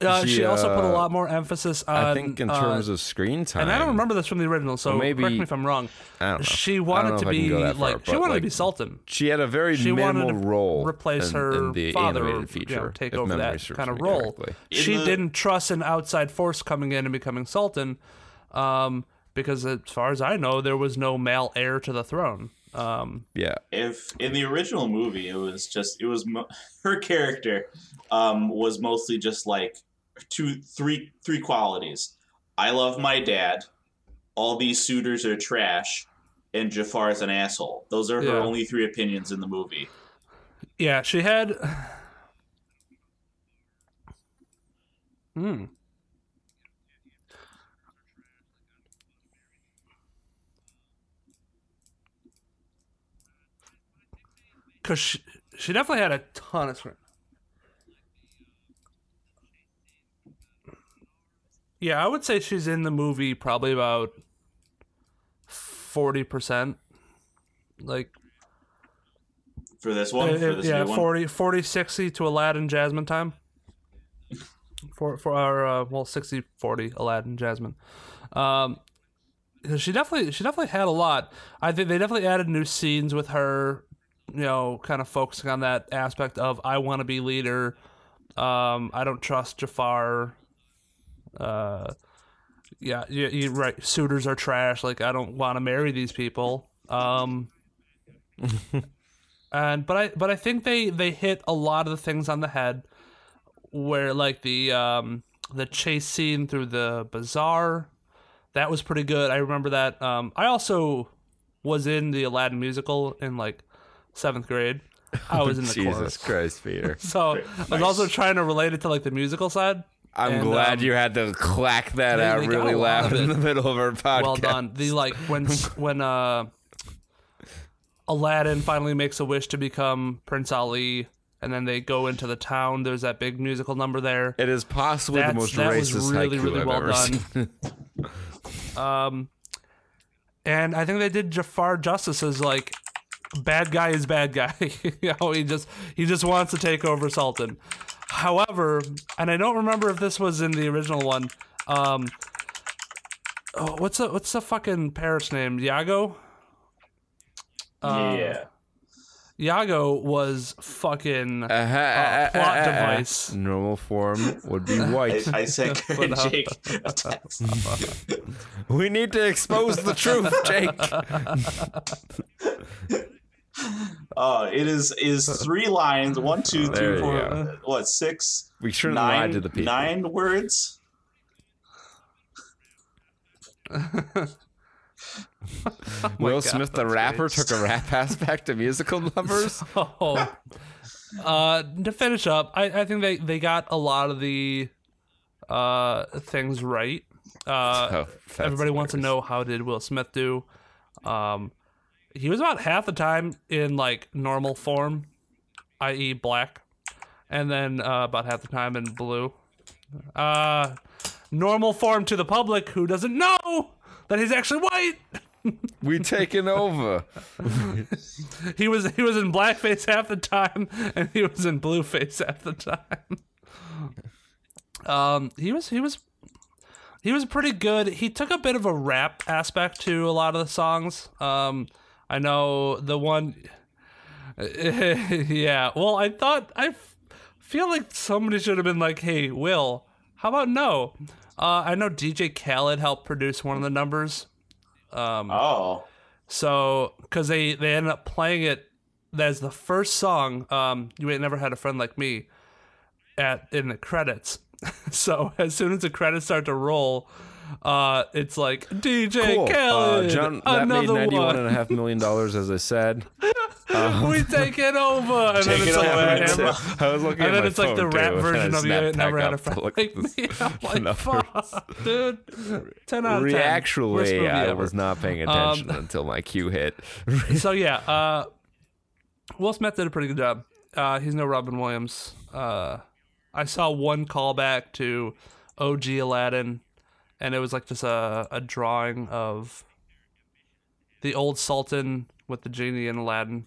uh, she, she, also put a uh, lot more emphasis on. I think in uh, terms of screen time, and I don't remember this from the original, so Well, maybe- correct me if I'm wrong. I don't know. She wanted to if I can be far, like she wanted like, to be Sultan. She had a very She wanted minimal to role. replace in, her in the father, animated or, you feature. know, take over that kind of role. She the- didn't trust an outside force coming in and becoming Sultan, um, because as far as I know, there was no male heir to the throne. Um, Yeah. if in the original movie it was just it was mo- <laughs> her character um was mostly just like two three three qualities i love my dad all these suitors are trash and jafar is an asshole those are her Yeah. only three opinions in the movie yeah, she had. <sighs> Hmm. Cause she, she definitely had a ton of screen. Yeah, I would say she's in the movie probably about forty percent. Like for this one uh, for this yeah, new one 40, 40, 60 to Aladdin Jasmine time. For for our uh, well 60 40 Aladdin Jasmine. Um she definitely she definitely had a lot. I think they definitely added new scenes with her, you know, kind of focusing on that aspect of I want to be leader. Um I don't trust Jafar. Uh yeah, you, you're right. Suitors are trash. Like I don't want to marry these people. Um <laughs> and but I but I think they they hit a lot of the things on the head where like the um the chase scene through the bazaar that was pretty good. I remember that. Um I also was in the Aladdin musical in like 7th grade. <laughs> I was in the Jesus chorus. Christ, Peter. <laughs> So I was also trying to relate it to like the musical side. I'm And, glad um, you had to clack that they- out they really a loud in the middle of our podcast. well done. The like when <laughs> when uh Aladdin finally makes a wish to become Prince Ali, and then they go into the town. There's that big musical number there. It is possibly the That's- most that was racist really, haiku really I've well ever done. seen. Um, and I think they did Jafar justice as like bad guy is bad guy. <laughs> you know, he just he just wants to take over Sultan. However, and I don't remember if this was in the original one. Um, oh, what's the what's the fucking parrot's name? Iago. Um, yeah Iago was fucking Uh, ha- uh, plot uh, uh, uh. device. Normal form would be <laughs> white. I sent her and But, uh, Jake a text. <laughs> we need to expose the truth, Jake. Oh, it is is <laughs> three lines. One, two, There three, you four. go. What six? We shouldn't Nine, to the people. nine words. <laughs> Will God, Smith, the rapper, great. took a rap <laughs> aspect to musical numbers. Oh. Uh, to finish up, I, I think they, they got a lot of the uh, things right. Uh, Oh, that's everybody wants to know how did Will Smith do. Um, he was about half the time in like normal form, i.e., black, and then uh, about half the time in blue. Uh, normal form to the public who doesn't know that he's actually white. <laughs> We taking over. <laughs> He was he was in blackface half the time, and he was in blueface half the time. <laughs> Um, he was he was he was pretty good. He took a bit of a rap aspect to a lot of the songs. Um, I know the one. <laughs> yeah, well, I thought I f- feel like somebody should have been like, "Hey, Will, how about no?" Uh, I know DJ Khaled helped produce one of the numbers. Um, Oh, so, because they they ended up playing it as the first song, um, "You Ain't Never Had a Friend Like Me," at in the credits. <laughs> so as soon as the credits start to roll, uh, it's like DJ Cool. Uh, Khaled, John, that made ninety-one one. and a half million dollars, as I said. <laughs> we take it over, and then it's it like over, the I was looking and then it's like the rap too, version of "You Never Had a Friend Like <laughs> Me." I'm like, numbers. fuck, dude, ten out of ten. Actually, I ever. was not paying attention until my cue hit. <laughs> so yeah, uh, Will Smith did a pretty good job. Uh, he's no Robin Williams. Uh, I saw one callback to OG Aladdin, and it was like just a, a drawing of the old Sultan with the genie and Aladdin,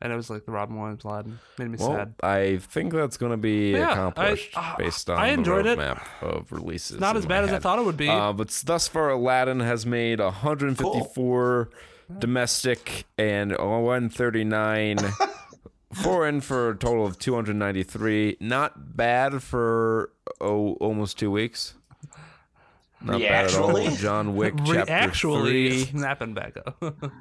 and it was like the Robin Williams Aladdin. Made me Well, sad. I think that's going to be Yeah, I- accomplished uh, based on I enjoyed the it. roadmap of releases. Not as bad as I thought it would be. Uh, but thus far, Aladdin has made 154 domestic and 139 <laughs> foreign for a total of 293. Not bad for oh, almost two weeks. Not bad at all. John Wick <laughs> Re- chapter actually, three. snapping back up. <laughs>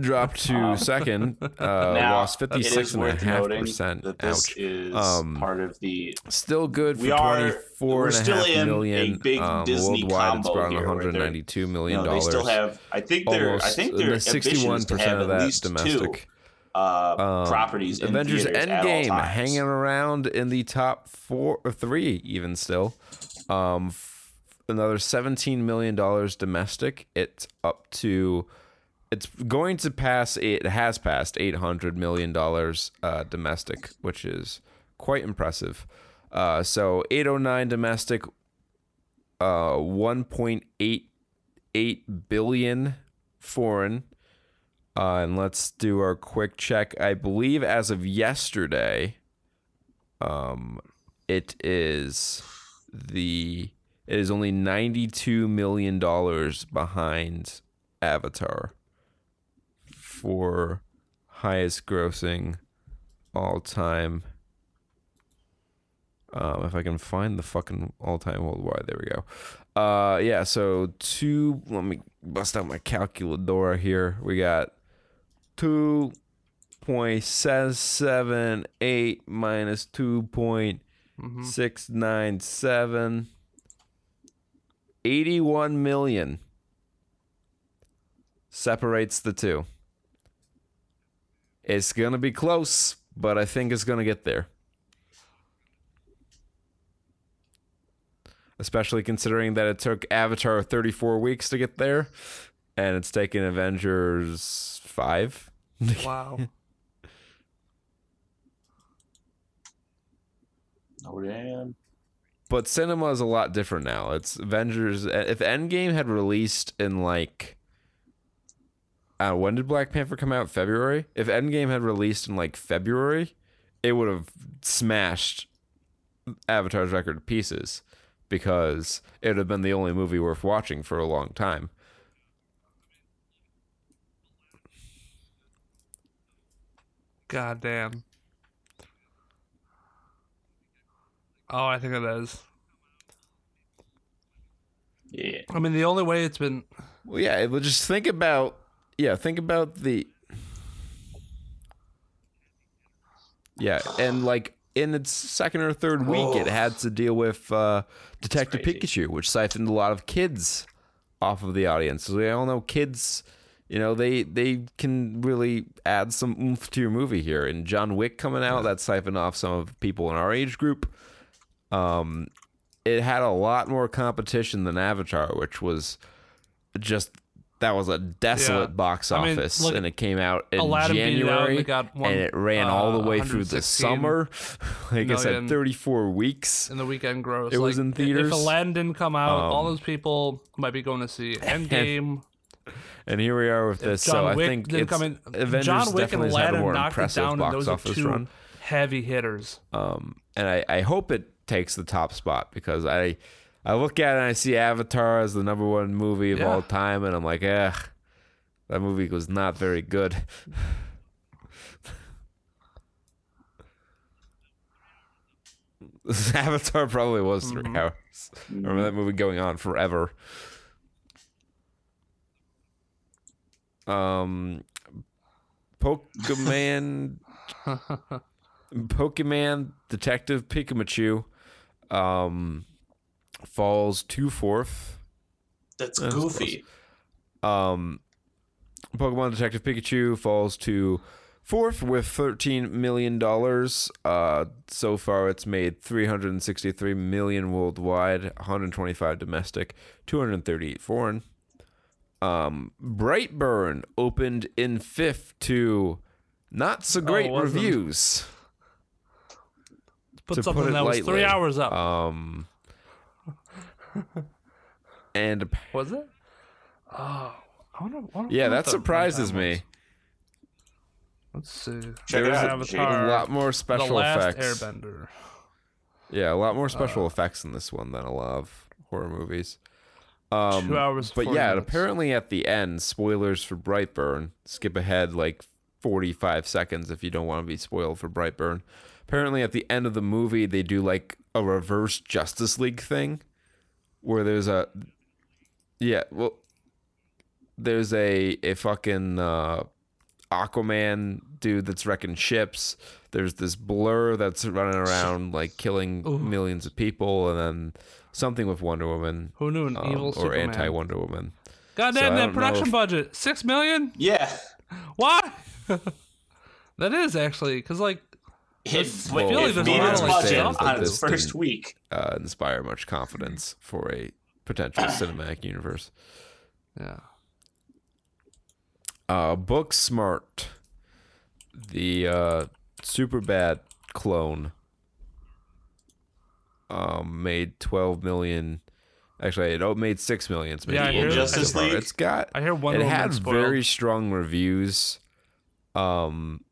dropped to second. Uh, Now, lost it is 56 worth noting percent. that this Ouch. is Um, part of the Still good for We are- 24 a still in a big um, Disney worldwide, it's combo brought in here where they're- 192 you million know, they dollars. still have. I think they're. Almost I think and their the ambition is to 61% have of at that least two uh, Um, properties in Avengers theaters at all Endgame hanging around in the top four or three, even still. Um, f- another seventeen million dollars domestic. It's up to. It's going to pass. It has passed eight hundred million dollars uh, domestic, which is quite impressive. Uh, so eight oh nine domestic. Uh, one point eight eight billion foreign. Uh, and let's do our quick check. I believe as of yesterday, um, it is the it is only ninety two million dollars behind Avatar for highest grossing all time. Um, if I can find the fucking all time worldwide, there we go. Uh, yeah. So two. Let me bust out my calculator here. We got two point seven eight minus two point six nine seven. Eighty-one million separates the two. It's gonna be close, but I think it's gonna get there. Especially considering that it took Avatar 34 weeks to get there, and it's taken Avengers 5. <laughs> Wow. Oh damn! But cinema is a lot different now. It's Avengers. If Endgame had released in like, uh, when did Black Panther come out? February. If Endgame had released in like February, it would have smashed Avatar's record to pieces because it would have been the only movie worth watching for a long time. God damn. Oh, I think it is. Yeah. I mean, the only way it's been Well, yeah. But just think about, yeah, think about the, yeah, and like in its second or third week, it had to deal with uh, Detective. Pikachu, which siphoned a lot of kids off of the audience. So we all know kids, you know, they they can really add some oomph to your movie here. And John Wick coming out, that siphoned off some of people in our age group. Um, it had a lot more competition than Avatar, which was just that was a desolate Yeah. box I mean, office, look, and it came out in Aladdin beat it out, and January, got one- and it ran all the uh, way through the summer. <laughs> like I said, thirty-four weeks. in the weekend gross. It was in theaters. If Aladdin didn't come out, all Um, those people might be going to see <laughs> Endgame. And here we are with this. John so I think didn't it's come in. Avengers John Wick and definitely has had a Aladdin more knocked it impressive down, and box those are office two run. heavy hitters. Um, and I, I hope it takes the top spot because I I look at it and I see Avatar as the number one movie of Yeah. all time, and I'm like, eh, that movie was not very good. <laughs> Avatar probably was 3 hours. I remember that movie going on forever. Um, Pokemon, <laughs> Pokemon Detective Pikachu, um, falls to fourth. That's That's goofy. Um, Pokemon Detective Pikachu falls to fourth with thirteen million dollars. Uh, so far it's made three hundred and sixty-three million worldwide, one hundred twenty-five domestic, two hundred thirty-eight foreign. Um, Brightburn opened in fifth to not so great wasn't. reviews. Put To put something it that was three hours up. Um, and <laughs> was it? Oh, I wonder, I wonder yeah, that surprises me. Let's see. Check it There's out. a, Avatar. a lot more The special Last effects. Airbender. Yeah, a lot more Uh, special effects in this one than a lot of horror movies. Um, Two hours, But yeah, minutes. apparently at the end, spoilers for Brightburn. Skip ahead like 45 seconds if you don't want to be spoiled for Brightburn. Apparently at the end of the movie, they do like a reverse Justice League thing where there's a. Yeah, well. there's a a fucking uh, Aquaman dude that's wrecking ships. There's this blur that's running around like killing millions of people, and then something with Wonder Woman Who knew an um, evil or anti Wonder Woman. God So damn that production if- budget, six million. Yeah. Why? <laughs> that is actually because like It, That's- but I like it there's a its budget on its first week. Uh, inspire much confidence for a potential <clears throat> cinematic universe. yeah. Uh, Booksmart, the uh, Superbad clone, um, made twelve million. Actually, it made six million. It's made yeah, I Justice so League. It's got. I hear one. it had very strong reviews, um,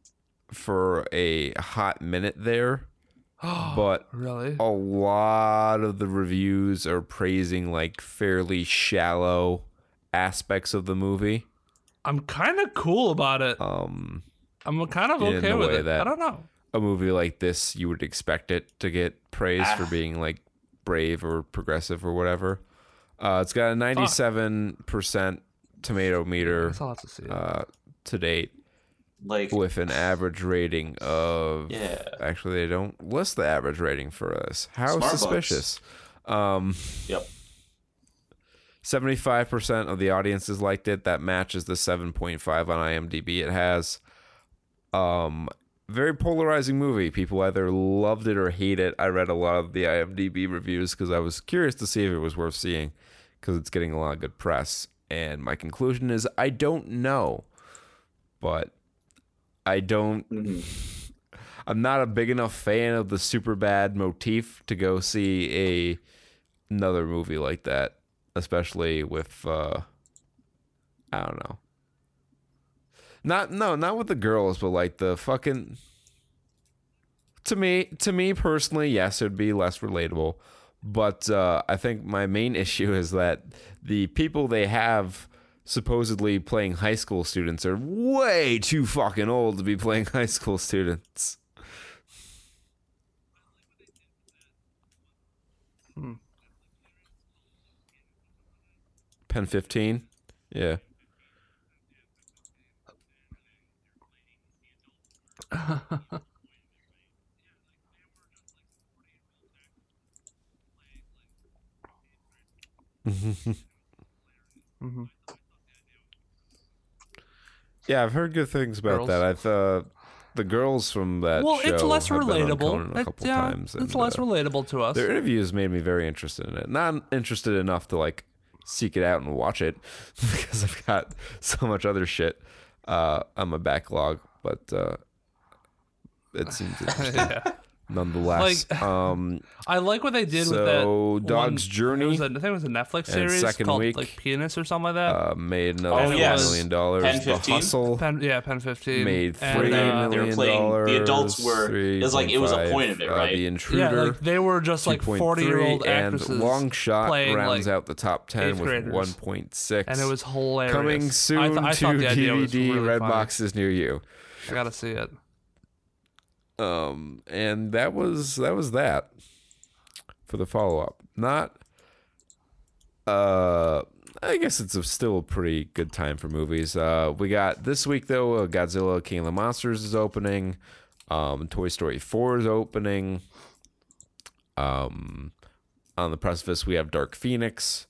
for a hot minute there, <gasps> but Really? a lot of the reviews are praising like fairly shallow aspects of the movie. I'm kind of cool about it. Um, I'm kind of okay with it. that- I don't know. a movie like this, you would expect it to get praise for Ah. being like brave or progressive or whatever. Uh, it's got a 97% tomato meter That's all to see. uh, to date Like, with an average rating of. yeah. Actually, they don't list the average rating for this. How Smart suspicious. Um, Yep. 75% of the audiences liked it. That matches the 7.5 on IMDb it has. Um very polarizing movie. People either loved it or hate it. I read a lot of the IMDb reviews cuz I was curious to see if it was worth seeing cuz it's getting a lot of good press. And my conclusion is I don't know. But I don't Mhm. I'm not a big enough fan of the Superbad motif to go see a another movie like that, especially with uh I don't know. Not no, not with the girls, but like the fucking to me to me personally, yes, it'd be less relatable. But uh I think my main <laughs> issue is that the people they have supposedly playing high school students are way too fucking old to be playing <laughs> high school students. Hmm. Pen 15? Yeah. <laughs> Mm-hmm. Yeah, I've heard good things about Girls. that. I've uh, the girls from that well, show it's less have been on relatable. It- yeah, times. it's and, less uh, relatable to us. Their interviews made me very interested in it. Not interested enough to like seek it out and watch it <laughs> because I've got so much other shit uh, on my backlog. But uh, it seems <laughs> interesting yeah. Nonetheless. Like, <laughs> um, I like what they did with that. so one- Dog's It Journey was a, I think it was a Netflix series second called week, like Penis or something like that. uh, made another Oh, yes. million dollars. Pen The Hustle Pen, yeah, Pen 15. made And, three uh, They were playing- the adults were- it was like- it was a point of it, uh, right? The Intruder. Yeah, like they were just like 40 year old and actresses. long shot playing, rounds like, out the top 10 with graders. 1.6 and it was hilarious. coming I soon th- I to thought the DVD really red funny. boxes near you I gotta see it. Um and that was that was that for the follow-up not uh I guess it's a still a pretty good time for movies. Uh, we got this week though, uh, Godzilla King of the Monsters is opening. Um, Toy Story 4 is opening. Um, on the precipice we have Dark Phoenix,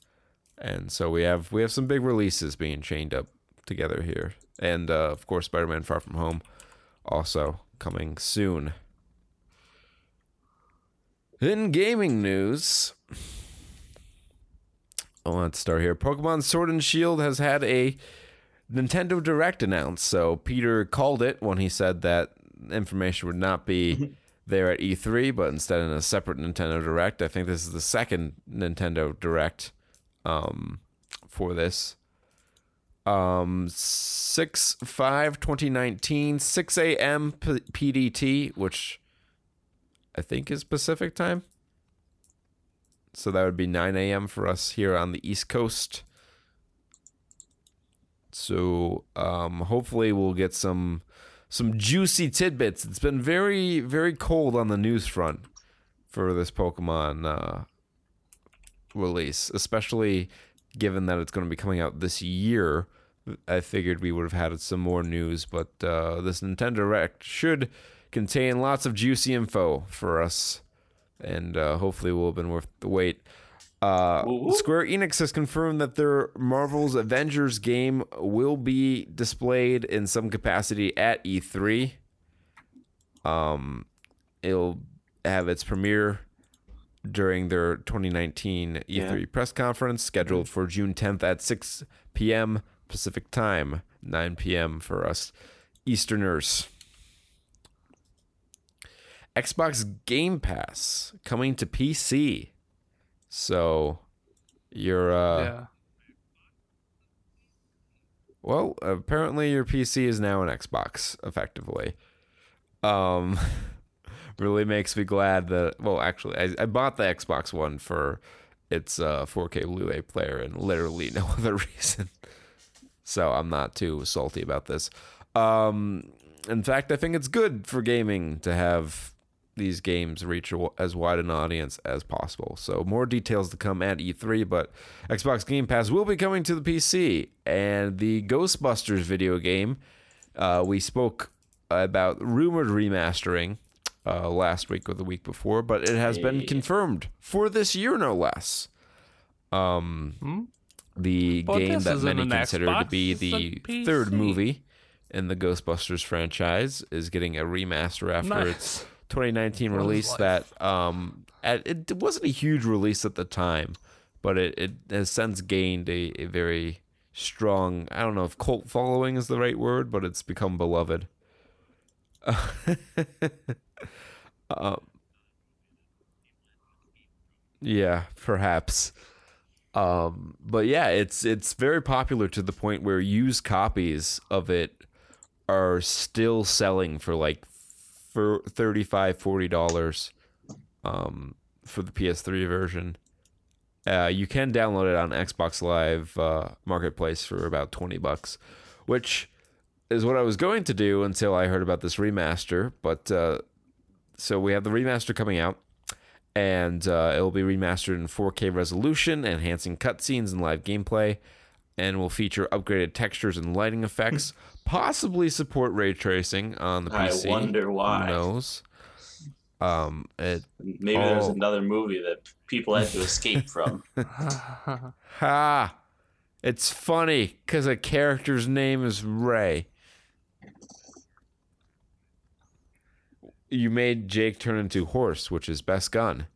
and so we have we have some big releases being chained up together here, and uh, of course Spider-Man: Far From Home also coming soon. In gaming news, I want to start here. Pokemon Sword and Shield has had a Nintendo Direct announced. So Peter called it when he said that information would not be <laughs> there at E3, but instead in a separate Nintendo Direct. I think this is the second Nintendo Direct um, for this. Um, 6 5 2019, 6 a.m. P- PDT, which I think is Pacific time. So that would be 9 a.m. for us here on the East Coast. So um, hopefully we'll get some some juicy tidbits. It's been very very cold on the news front for this Pokemon uh, release, especially given that it's going to be coming out this year. I figured we would have had some more news, but uh, this Nintendo Direct should contain lots of juicy info for us, and uh, hopefully will have been worth the wait. Uh. Square Enix has confirmed that their Marvel's Avengers game will be displayed in some capacity at E3. Um, it'll have its premiere during their 2019 E3 Yeah. press conference scheduled for June 10th at 6 p.m. Pacific time, 9 p.m. for us Easterners. Xbox Game Pass coming to PC. So you're uh yeah. well, apparently your PC is now an Xbox, effectively. Um, <laughs> really makes me glad that. Well, actually, I, I bought the Xbox One for its uh, 4K Blu-ray player, and literally <laughs> no other reason. So I'm not too salty about this. Um, in fact, I think it's good for gaming to have these games reach as wide an audience as possible. So more details to come at E3, but Xbox Game Pass will be coming to the PC and the Ghostbusters video game. Uh, we spoke about rumored remastering uh, last week or the week before, but it has been confirmed for this year, no less. Um, Hmm? The But game that many an consider to be the third movie in the Ghostbusters franchise is getting a remaster after its 2019 What is release that um at, it wasn't a huge release at the time but it, it has since gained a, a very strong i don't know if cult following is the right word but it's become beloved. <laughs> Um, yeah perhaps um but yeah it's it's very popular to the point where used copies of it are still selling for like for 35 40 dollars um for the ps3 version. Uh you can download it on xbox live uh marketplace for about 20 bucks which is what i was going to do until i heard about this remaster but uh so we have the remaster coming out and uh, it will be remastered in 4K resolution, enhancing cutscenes and live gameplay, and will feature upgraded textures and lighting effects. <laughs> possibly support ray tracing on the PC. I wonder why. Who knows? Um, it Maybe there's another movie that people had to escape <laughs> from. ha! It's funny because a character's name is Ray. You made Jake turn into horse, which is best gun.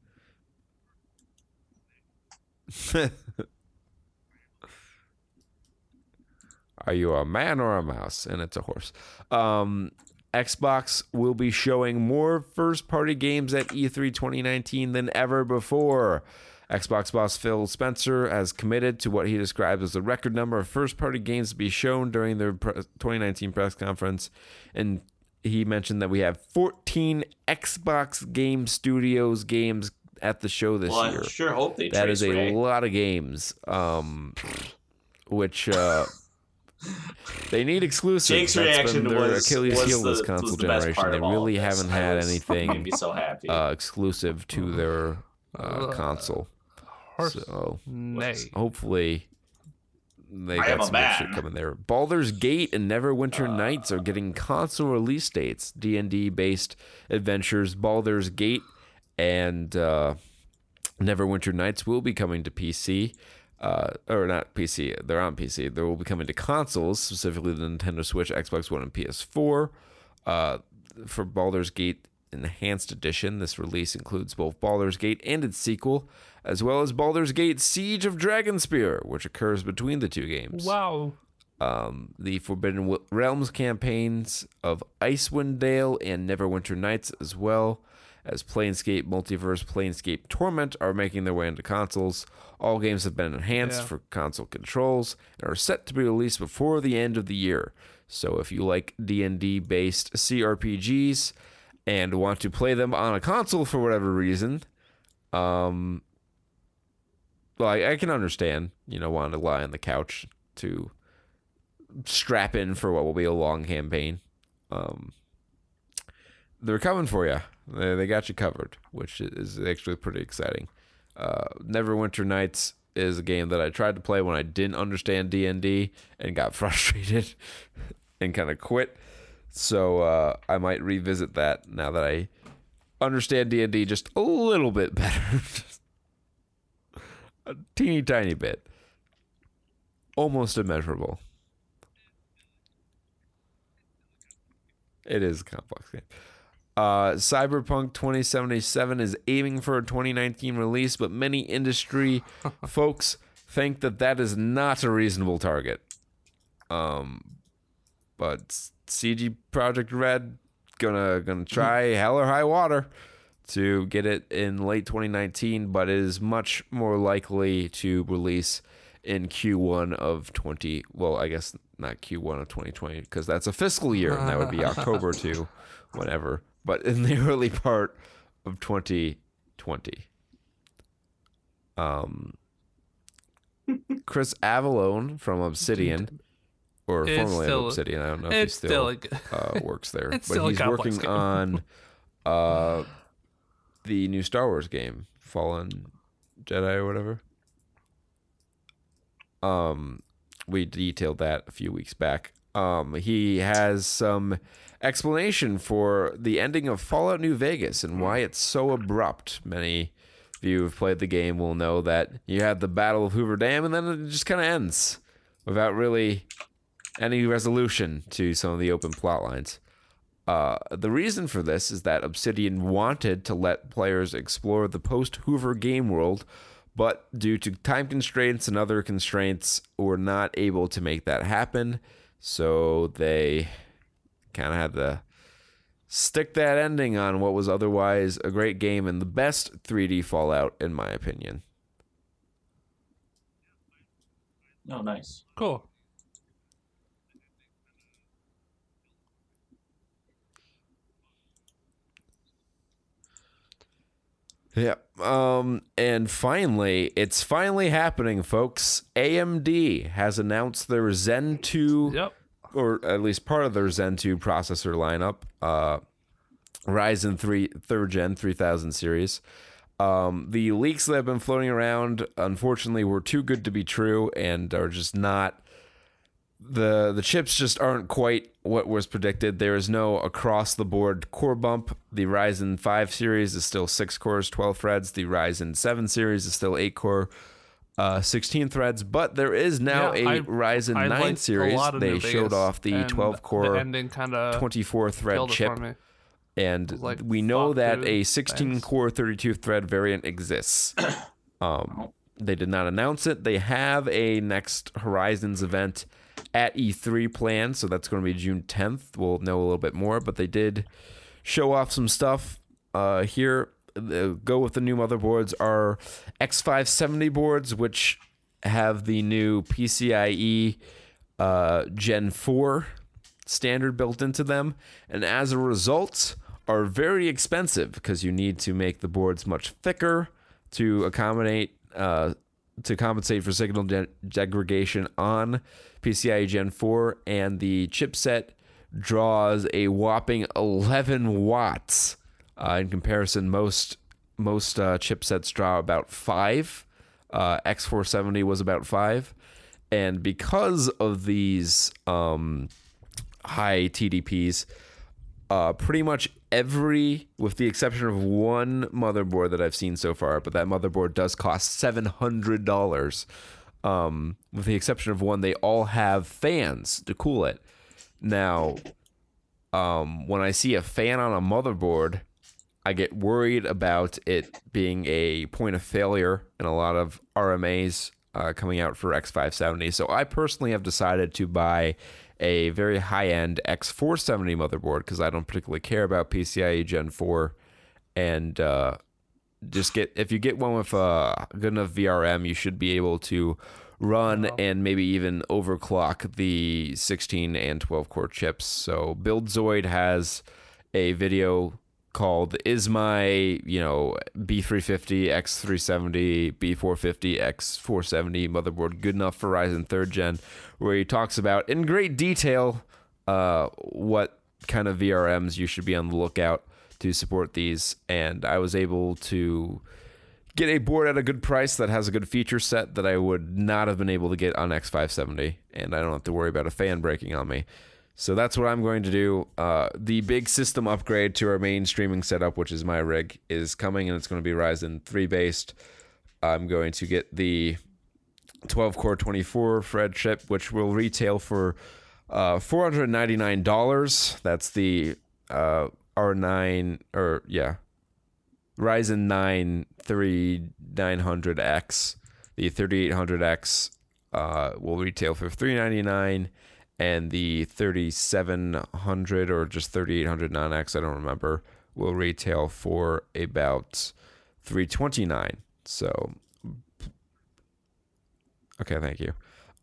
<laughs> Are you a man or a mouse? And it's a horse. Um, Xbox will be showing more first party games at E E3 2019 than ever before. Xbox boss Phil Spencer has committed to what he describes as a record number of first party games to be shown during their pre- 2019 press conference. And he mentioned that we have 14 Xbox Game Studios games at the show this well, year. I sure hope they That trace is a Ray. lot of games. Um, which uh, they need exclusives. Jake's That's reaction been their was, Achilles was heel the, this console the best generation. part They of all really this. haven't I had was- anything Made so happy. uh, exclusive to their uh, console. Horse. So Nay. hopefully they I got some good shit coming there. Baldur's Gate and Neverwinter Uh. Nights are getting console release dates. D and D based adventures, Baldur's Gate and uh, Neverwinter Nights will be coming to PC. Uh, or not PC, they're on PC. They will be coming to consoles, specifically the Nintendo Switch, Xbox One, and PS4. Uh, for Baldur's Gate Enhanced Edition, this release includes both Baldur's Gate and its sequel, as well as Baldur's Gate Siege of Dragonspear, which occurs between the two games Wow. um, the Forbidden Realms campaigns of Icewind Dale and Neverwinter Nights, as well as Planescape Multiverse, Planescape Torment, are making their way into consoles. All games have been enhanced Yeah. for console controls and are set to be released before the end of the year. So if you like D&D based CRPGs and want to play them on a console for whatever reason, um, well, I, can understand, you know, wanting to lie on the couch to strap in for what will be a long campaign. Um, they're coming for you. They, they got you covered, which is actually pretty exciting. Uh, Neverwinter Nights is a game that I tried to play when I didn't understand D and D and got <laughs> frustrated and kind of quit. So uh, I might revisit that now that I understand D and D just a little bit better, <laughs> a teeny tiny bit, almost immeasurable. It is a complex game. Uh, Cyberpunk 2077 is aiming for a 2019 release, but many industry <laughs> folks think that that is not a reasonable target. Um, but CD Projekt Red gonna gonna try hell or high water to get it in late 2019, but it is much more likely to release in Q1 of 20. Well, I guess not Q1 of 2020 because that's a fiscal year, and that would be <laughs> October to whatever. But in the <laughs> early part of 2020. Um, Chris Avellone from Obsidian, or It's formerly still- Obsidian, I don't know if he still, still a- uh, works there, <laughs> but he's working game. on uh, the new Star Wars game, Fallen Jedi or whatever. Um, we detailed that a few weeks back. Um, he has some explanation for the ending of Fallout New Vegas and why it's so abrupt. Many of you who've played the game will know that you had the Battle of Hoover Dam and then it just kind of ends without really any resolution to some of the open plot lines. Uh, the reason for this is that Obsidian wanted to let players explore the post Hoover game world, but due to time constraints and other constraints, were not able to make that happen. So they kind of had to stick that ending on what was otherwise a great game and the best 3D Fallout, in my opinion. Oh, nice. Cool. Yeah. Um, and finally, it's finally happening, folks. AMD has announced their Zen 2, Yep. or at least part of their Zen 2 processor lineup, uh, Ryzen 3 third gen 3000 series. Um, the leaks that have been floating around, unfortunately, were too good to be true and are just not the the chips just aren't quite what was predicted. There is no across the board core bump. The Ryzen 5 series is still 6 cores, 12 threads. The Ryzen 7 series is still 8 core, uh, 16 threads, but there is now Yeah, a I- Ryzen I 9 series. They New showed Vegas, off the 12 core The ending kind of 24 thread chip and like, we know that dude, a 16 thanks. core 32 thread variant exists <coughs> um, they did not announce it they have a next horizons event at e3 planned so that's going to be june 10th we'll know a little bit more but they did show off some stuff uh, here. The, go with the new motherboards are x570 boards which have the new pcie uh, gen 4 standard built into them, and as a result, are very expensive because you need to make the boards much thicker to accommodate uh, to compensate for signal de- degradation on PCIe Gen 4, and the chipset draws a whopping 11 watts. Uh, in comparison, most most uh, chipsets draw about five. Uh, X470 was about five, and because of these um, high TDPs. Uh, pretty much every, with the exception of one motherboard that I've seen so far, but that motherboard does cost seven hundred dollars. Um, with the exception of one, they all have fans to cool it. Now, um, when I see a fan on a motherboard, I get worried about it being a point of failure in a lot of RMAs uh, coming out for X570. So I personally have decided to buy a very high end X470 motherboard because I don't particularly care about PCIe Gen 4 and uh, just get if you get one with a good enough VRM, you should be able to run and maybe even overclock the 16 and 12 core chips. So BuildZoid has a video called "Is my you know B350 X370 B450 X470 motherboard good enough for Ryzen third gen?" where he talks about in great detail uh, what kind of VRMs you should be on the lookout to support these, and I was able to get a board at a good price that has a good feature set that I would not have been able to get on X570, and I don't have to worry about a fan breaking on me. So that's what I'm going to do. Uh, the big system upgrade to our main streaming setup, which is my rig, is coming, and it's going to be Ryzen 3 based. I'm going to get the 12 core 24 Fred chip, which will retail for uh, $499. That's the uh, R9 or yeah, Ryzen 9 3900X. The 3800X uh, will retail for 399 and the 3700 or just 3800 non-X, I don't remember, will retail for about 329. So Okay, thank you.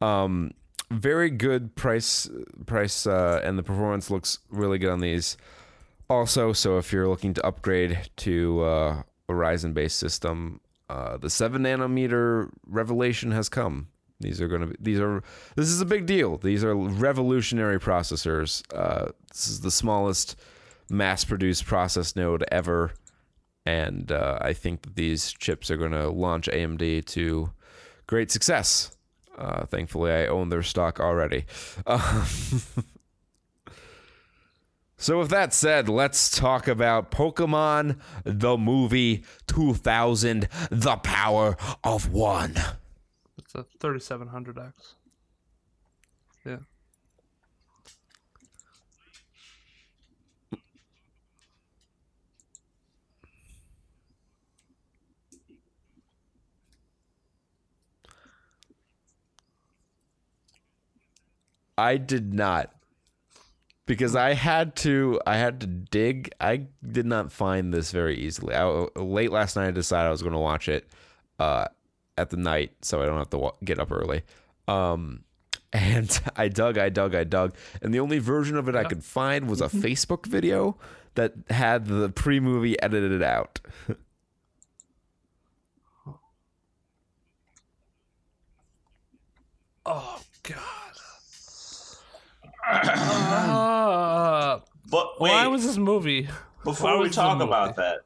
Um, very good price price uh, and the performance looks really good on these. Also, so if you're looking to upgrade to uh, a Ryzen based system, uh, the seven nanometer revelation has come. These are going to be these are this is a big deal. These are revolutionary processors. Uh, this is the smallest mass produced process node ever, and uh, I think that these chips are going to launch AMD to great success. Uh, thankfully, I own their stock already. <laughs> So, with that said, let's talk about Pokemon the movie 2000 The Power of One. A 3700X. Yeah. I did not. Because I had to, I had to dig. I did not find this very easily. I, late last night, I decided I was going to watch it uh, at the night, so I don't have to get up early. Um, <laughs> and I dug, I dug, I dug, and the only version of it I could find was a <laughs> Facebook video that had the pre-movie edited out. <laughs> Oh God. Uh, <coughs> But wait, why was this movie? before we talk about that,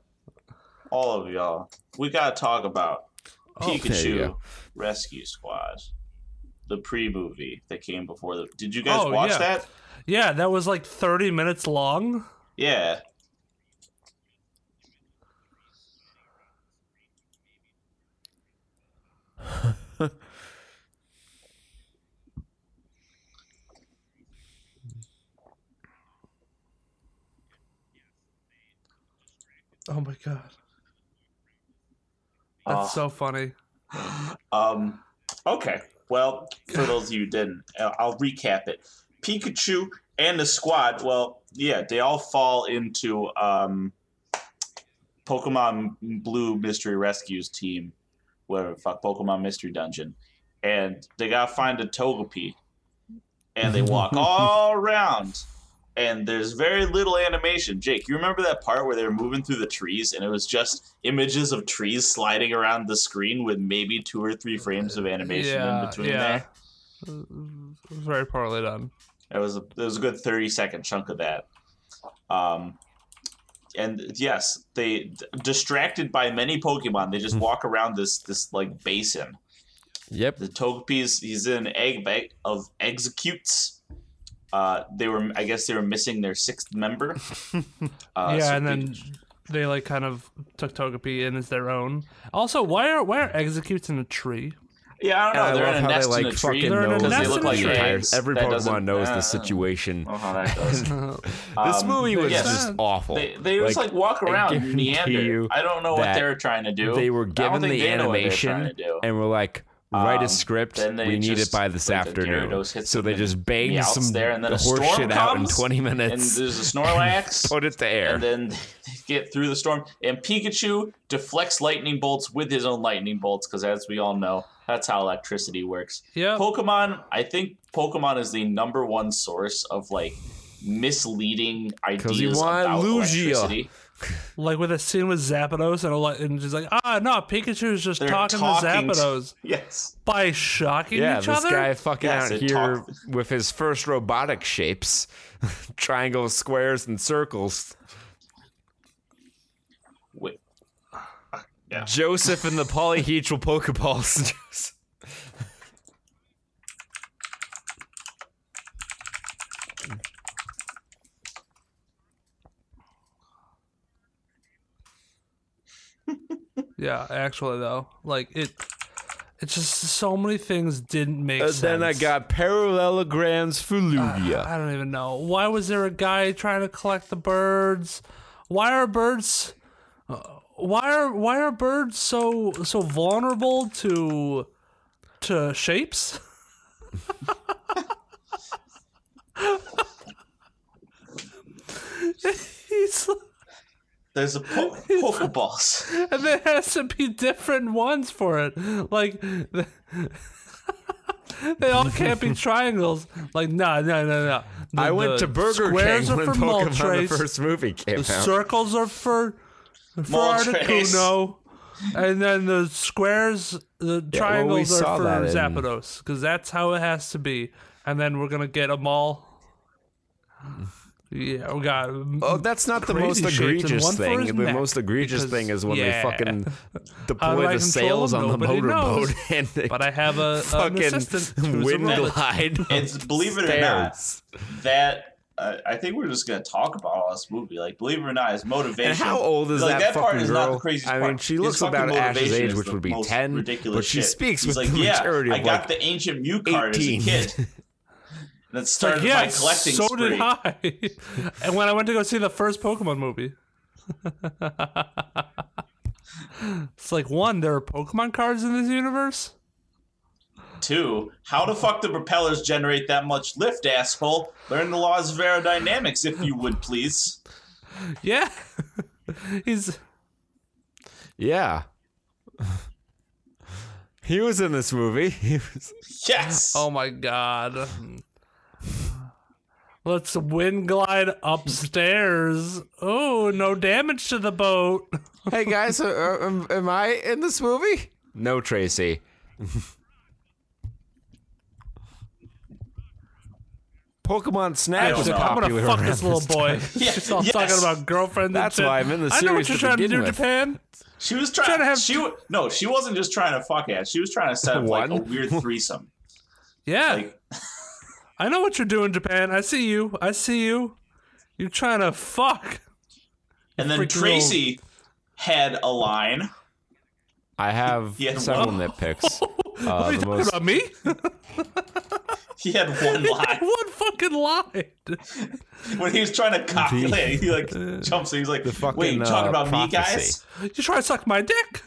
all of y'all, we gotta talk about Oh, Pikachu. Rescue Squad, the pre-movie that came before the. Did you guys Oh, watch yeah. that? Yeah, that was like 30 minutes long. Yeah. <laughs> Oh my god. That's Oh. so funny. <gasps> Um. Okay. Well, for those of you who didn't, I'll I'll recap it. Pikachu and the squad. Well, yeah, they all fall into um, Pokemon Blue Mystery Rescues team, whatever fuck Pokemon Mystery Dungeon, and they gotta find a Togepi, and they walk <laughs> all around. And there's very little animation. Jake, you remember that part where they were moving through the trees and it was just images of trees sliding around the screen with maybe two or three frames of animation yeah, in between yeah. there? It was Very poorly done. It was a, it was a good thirty second chunk of that. Um, and yes, they d- distracted by many Pokemon. They just walk around this this like basin. Yep. The Togepi's he's in an egg bag of Exeggcutes. Uh, they were I guess they were missing their sixth member. <laughs> Uh, yeah, so and then Pikachu- they like kind of took Togepi in as their own. Also, why are why are Exeggcutes in a tree? yeah, I don't know. I They're love in a how they nest in like a tree fucking They're in a know nest they look in a like tree. eggs. Every That Pokemon doesn't- knows uh, the situation. Oh, how that goes. <laughs> This Um, movie was yes. just awful. They, they just like walk around and guarantee meander. you I don't know what that they were trying to do. they were I don't given think the they know what they're animation to do. and we're like, write Um, a script. then they We need it by this like, afternoon. So they just bang some there, and then a horse storm shit out in comes, 20 and minutes. there's a Snorlax. <laughs> Put it to air. and then they get through the storm. And Pikachu deflects lightning bolts with his own lightning bolts, because as we all know, that's how electricity works. Yeah, Pokemon, I think Pokemon is the number one source of like misleading ideas you want about Lugia. electricity. Like with a scene with Zapdos and, a, li- and just like ah no, Pikachu is just They're talking, talking to to- Zapdos <laughs> Yes. by shocking yeah, each this other. guy fucking Yes, out here talk- with his first robotic shapes, <laughs> triangles, squares, and circles. Wait. Yeah. Yeah. Joseph and the polyhedral Pokeballs. <laughs> Yeah, actually though, like it, it's just so many things didn't make Uh, sense. then I got parallelograms for Lugia. I don't even know. Why was there a guy trying to collect the birds? Why are birds? uh, Why are why are birds so so vulnerable to to shapes? <laughs> <laughs> He's There's a po- <laughs> Pokeballs. and there has to be different ones for it. Like <laughs> they all can't be <laughs> triangles. Like no, no, no, no. The- I went to Burger King when for Pokemon the first movie came The out. circles are for for Moltres. Articuno, and then the squares, the triangles saw are for Zapdos, because that's how it has to be. And then we're gonna get them all. Yeah, we got. Oh, that's not the most Crazy shapes and egregious thing. The neck, most egregious because- thing is when yeah. they fucking <laughs> deploy the sails on the motorboat knows. <laughs> and they But I have a fucking assistant wind glide. It's believe it or not, that uh, I think we're just gonna talk about all this movie. Like, believe it or not, his motivation. And how old is like, that, part fucking is girl? not the craziest I part. mean, she looks about Ash's age, which would be 10, ridiculous but she shit. speaks He's with like, the yeah, maturity I got like, the ancient Mew card 18. as a kid. <laughs> That It's like, started yeah, my collecting so spree. did I. <laughs> and when I went to go see the first Pokemon movie, <laughs> it's like one, there are Pokemon cards in this universe. Two, how the fuck do propellers generate that much lift, asshole? Learn the laws of aerodynamics, if you would, please. <laughs> Yeah, he's Yeah. He was in this movie. He was Yes. oh my god. Let's wind glide upstairs. Oh, no damage to the boat. <laughs> Hey guys, uh, uh, am, am I in this movie? No, Tracy. Pokemon Snap don't was know. I'm gonna popular fuck this little boy. <laughs> Yeah, She's all yes. talking about girlfriend. That's and shit. why I'm in the series. I know what you're to trying to do, with. Japan. She was trying, Trying to have- She wa- no, she wasn't just trying to fuck ass. She was trying to set up like a weird threesome. Yeah, Like, I know what you're doing, Japan. I see you. I see you. You're trying to fuck. and then freaking Tracy had a line. I have Yeah, several well- nitpicks. <laughs> Uh, are you the talking most about me? He had one <laughs> line One fucking line. when he was trying to calculate. He like jumps. in. He's like, the fucking, "Wait, you uh, talking about me, prophecy. guys?" You trying to suck my dick?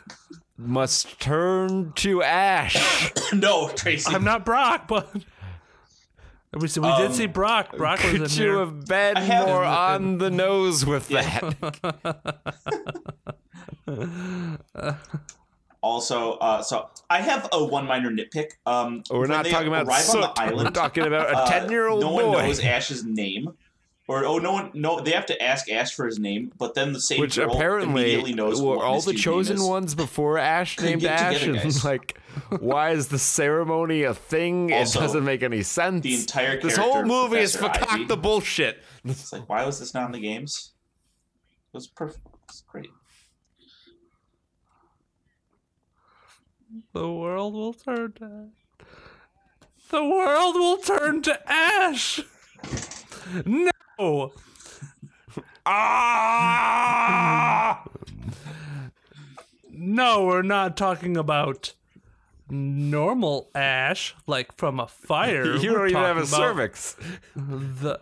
must turn to ash. <coughs> no, Tracy. I'm not Brock, but we, we Um, did see Brock. Brock was in Could you here. have been have- more on the nose with that? <laughs> <laughs> Also, uh, so I have a one minor nitpick. Um, We're not talking about arrive soot. on We're talking about a uh, ten-year-old no boy. one knows Ash's name, or oh, no one no. They have to ask Ash for his name, but then the same Which apparently immediately knows were all the chosen ones before Ash <laughs> named Ash, together, and like, why is the ceremony a thing? Also, it doesn't make any sense. the entire this whole movie is Professor Ivy. fuck the bullshit. It's like, why was this not in the games? It was perfect. It's great. The world will turn to The world will turn to ash. No. <laughs> Ah! No, we're not talking about normal ash, like from a fire. <laughs> you don't even have a cervix. The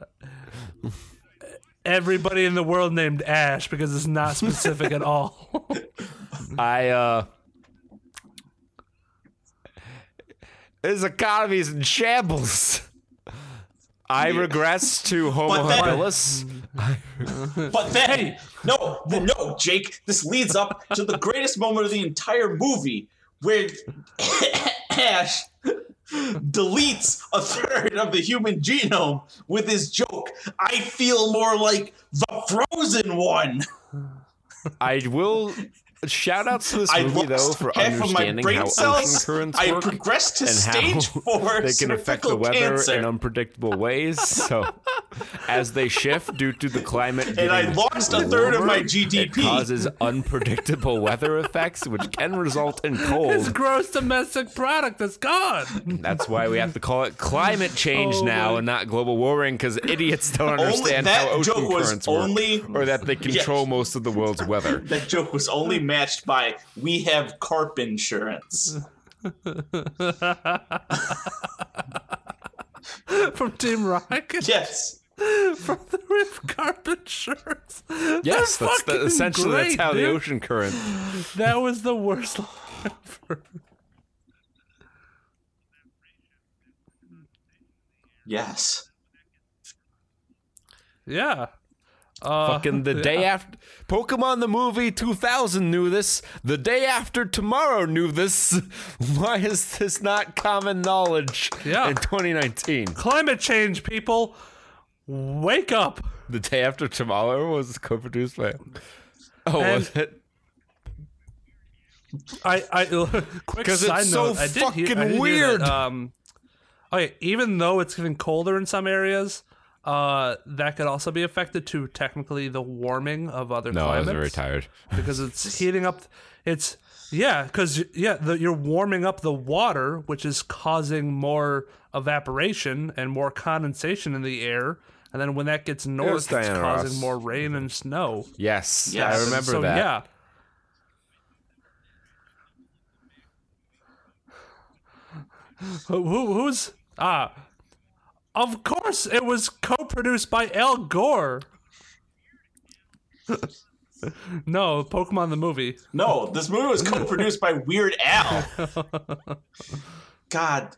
everybody in the world named Ash because it's not specific at all. <laughs> I uh. His economy's in shambles. I regress to Homo then- habilis. <laughs> But then, no, no, Jake, this leads up to the greatest moment of the entire movie where <coughs> Ash deletes a third of the human genome with his joke, I feel more like the frozen one. I will Shout outs to this I movie though for half of my understanding brain how cells. ocean currents I work progressed to and stage how <laughs> four. they can affect the weather cancer. in unpredictable ways. So, as they shift due to the climate, and I getting lost a third of warmer, my It GDP. causes unpredictable weather effects, which can result in His <laughs> cold. gross domestic product is gone. That's why we have to call it climate change Oh now my- and not global warming, because idiots don't Only- understand that how ocean joke was currents work, only- or that they control Yes. most of the world's weather. <laughs> that joke was only matched by "We have carp insurance." <laughs> From Team Rocket? Yes. From the Riff Carpet shirts. Yes, They're that's the, essentially great, that's how the ocean current. That was the worst line ever. Yes. Yeah. Uh, Fucking the <laughs> yeah. day after Pokemon the movie 2000 knew this. The day after tomorrow knew this. <laughs> Why is this not common knowledge Yeah. in 2019? Climate change, people. Wake up. The day after tomorrow was co-produced by. Oh, And- was it? I, I <laughs> quick side so. I did hear, fucking I did weird. That, um, okay, even though it's getting colder in some areas, uh, that could also be affected to technically the warming of other No, I was very tired. <laughs> because it's heating up. It's yeah, because yeah, the, you're warming up the water, which is causing more evaporation and more condensation in the air. And then when that gets north, it's Diana causing Ross. more rain and snow. Yes, Yes. I remember so that. yeah. Who, who who's ah? Of course, it was co-produced by Al Gore. <laughs> no, Pokemon the movie. No, this movie was co-produced by Weird Al. <laughs> God.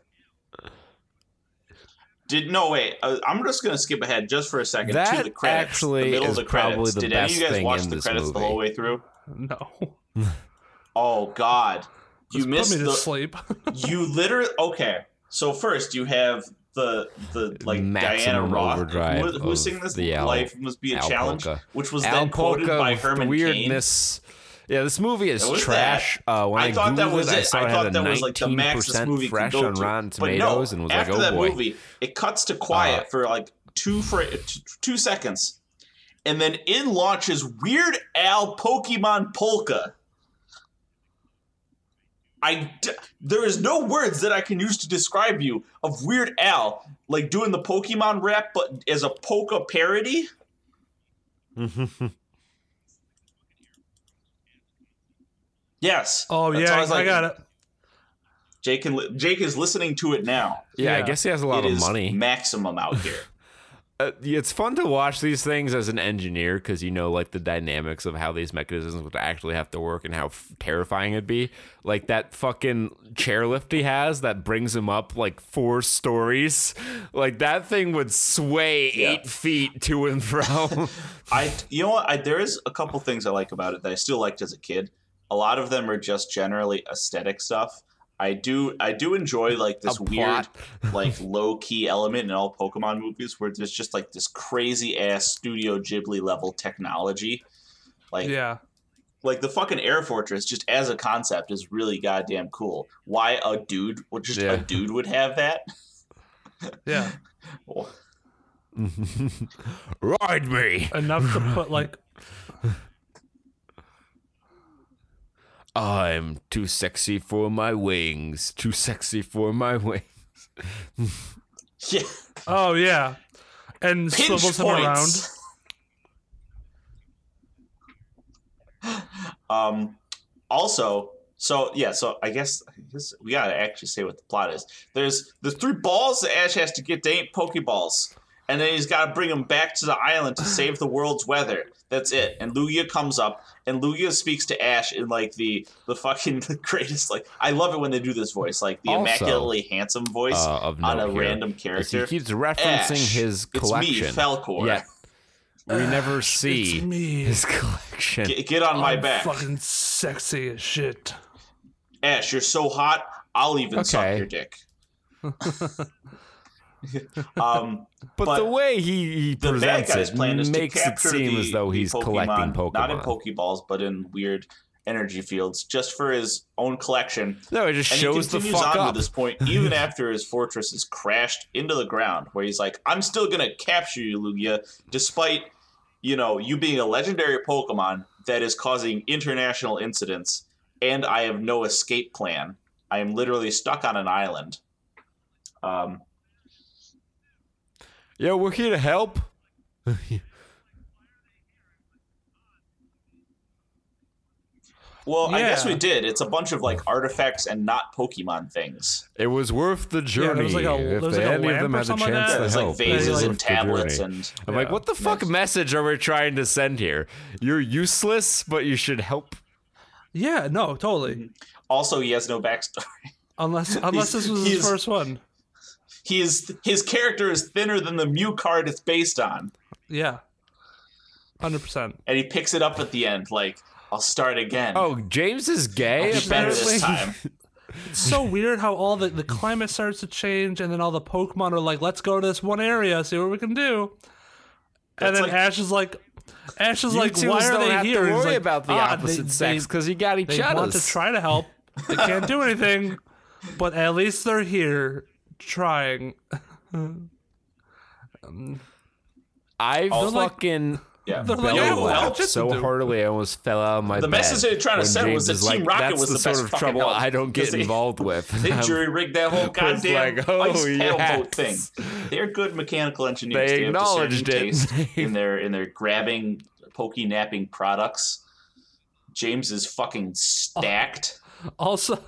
Did no wait? Uh, I'm just gonna skip ahead just for a second to the credits. actually the middle is of the probably credits. the Did any of you guys thing watch the this credits the whole way through? No, <laughs> Oh God, you Just missed put me the. to sleep. You literally okay. So first you have the the like Maximum Diana Ross overdrive who, was singing this Al- life must be a Al challenge, Polka. which was Al then quoted Polka by with the Herman Cain. weirdness. Yeah, this movie is trash. Uh, when I, I thought that was it, I I thought that was like the max this 19% movie could fresh go on to. Rotten But no, Tomatoes, and was like, after "Oh that boy." movie, it cuts to quiet Uh, for like two for two seconds, and then in launches Weird Al Pokemon Polka. I d- there is no words that I can use to describe you of Weird Al like doing the Pokemon rap, but as a polka parody. <laughs> Yes. Oh That's yeah, I, was like, got it. Jake can li- Jake is listening to it now. yeah, I guess he has a lot It of is money. maximum out here. Uh, it's fun to watch these things as an engineer because you know like the dynamics of how these mechanisms would actually have to work and how f- terrifying it'd be. Like that fucking chairlift he has that brings him up like four stories. Like that thing would sway Yeah. eight feet to and fro. <laughs> I, you know what? I, there is a couple things I like about it that I still liked as a kid. A lot of them are just generally aesthetic stuff. I do, I do enjoy like this weird, like <laughs> low key element in all Pokemon movies where there's just like this crazy ass Studio Ghibli level technology. Like, Yeah, like the fucking Air Fortress, just as a concept, is really goddamn cool. Why a dude, would just Yeah. a dude would have that? <laughs> yeah. <laughs> Ride me. Enough to put like I'm too sexy for my wings. Too sexy for my wings. <laughs> yeah. oh yeah, and pinch swivels him around. <laughs> um, also, so yeah, so I guess, I guess we gotta actually say what the plot is. There's there's three balls that Ash has to get to eight Pokeballs, and then he's got to bring him back to the island to save the world's weather. That's it. And Lugia comes up, and Lugia speaks to Ash in like the the fucking the <laughs> greatest. Like I love it when they do this voice, like the Also, immaculately handsome voice Uh, of on a here random character. He keeps referencing Ash, his collection. It's me, Falkor. Yet we never see It's me. his <laughs> collection. Get, get on my I'm back. Fucking sexy as shit. Ash, you're so hot, I'll even suck your dick. <laughs> <laughs> um, But, But the way he, he the presents it plan is to makes it seem the, as though he's Pokemon, collecting Pokemon. not in Pokeballs, but in weird energy fields just for his own collection. No, it just And shows he the fuck on up. to this point, <laughs> even after his fortress is crashed into the ground, where he's like, "I'm still gonna capture you, Lugia, despite you know you being a legendary Pokemon that is causing international incidents, and I have no escape plan. I am literally stuck on an island." Um, Yo, we're here to help. well, I guess we did. It's a bunch of like artifacts and not Pokemon things. It was worth the journey. Yeah, there was like a- if there was they- like a any of lamp them or had the something like chance that. to Yeah, there's like help, it was vases and tablets and I'm like, what the fuck message are we trying to send here? You're useless, but you should help. Yeah, no, totally. Mm-hmm. also he has no backstory. Unless <laughs> unless this was his first one. He is his character is thinner than the Mew card it's based on. Yeah. Hundred percent. and he picks it up at the end like i'll start again Oh, James is gay. I'll be better this apparently. time <laughs> It's so weird how all the, the climate starts to change and then all the Pokemon are like, let's go to this one area, see what we can do. and That's then like- Ash is like Ash is like, why are don't they have here? to And worry like, about the "Ah, opposite they- sex they- because you got each they want to try to help. They can't do anything, <laughs> but at least they're here trying. <laughs> Um, I like- fucking yeah They're like, "Yeah, we'll laughed help." just so heartily I almost fell out of my The bed. message they're trying to send James was that is Team like, Rocket That's was the the sort of trouble help." I don't get <laughs> they- involved with. they <laughs> jury rigged that whole goddamn like, oh, ice paddle yes. boat thing they're good mechanical engineers They have acknowledged discerning it. in their in their grabbing pokey napping products james is fucking stacked Also,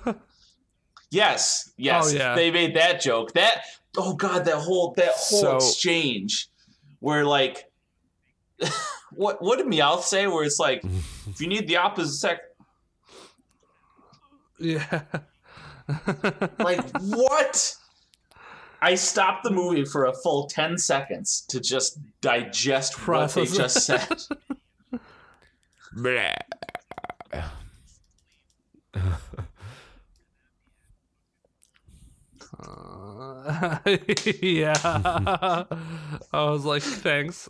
Yes, yes. Oh, yeah. They made that joke. That oh god, that whole that whole So- exchange where like <laughs> what what did Meowth say? Where it's like <laughs> if you need the opposite sex yeah. <laughs> like what? I stopped the movie for a full ten seconds to just digest what they just said. Uh, <laughs> yeah. <laughs> I was like, thanks.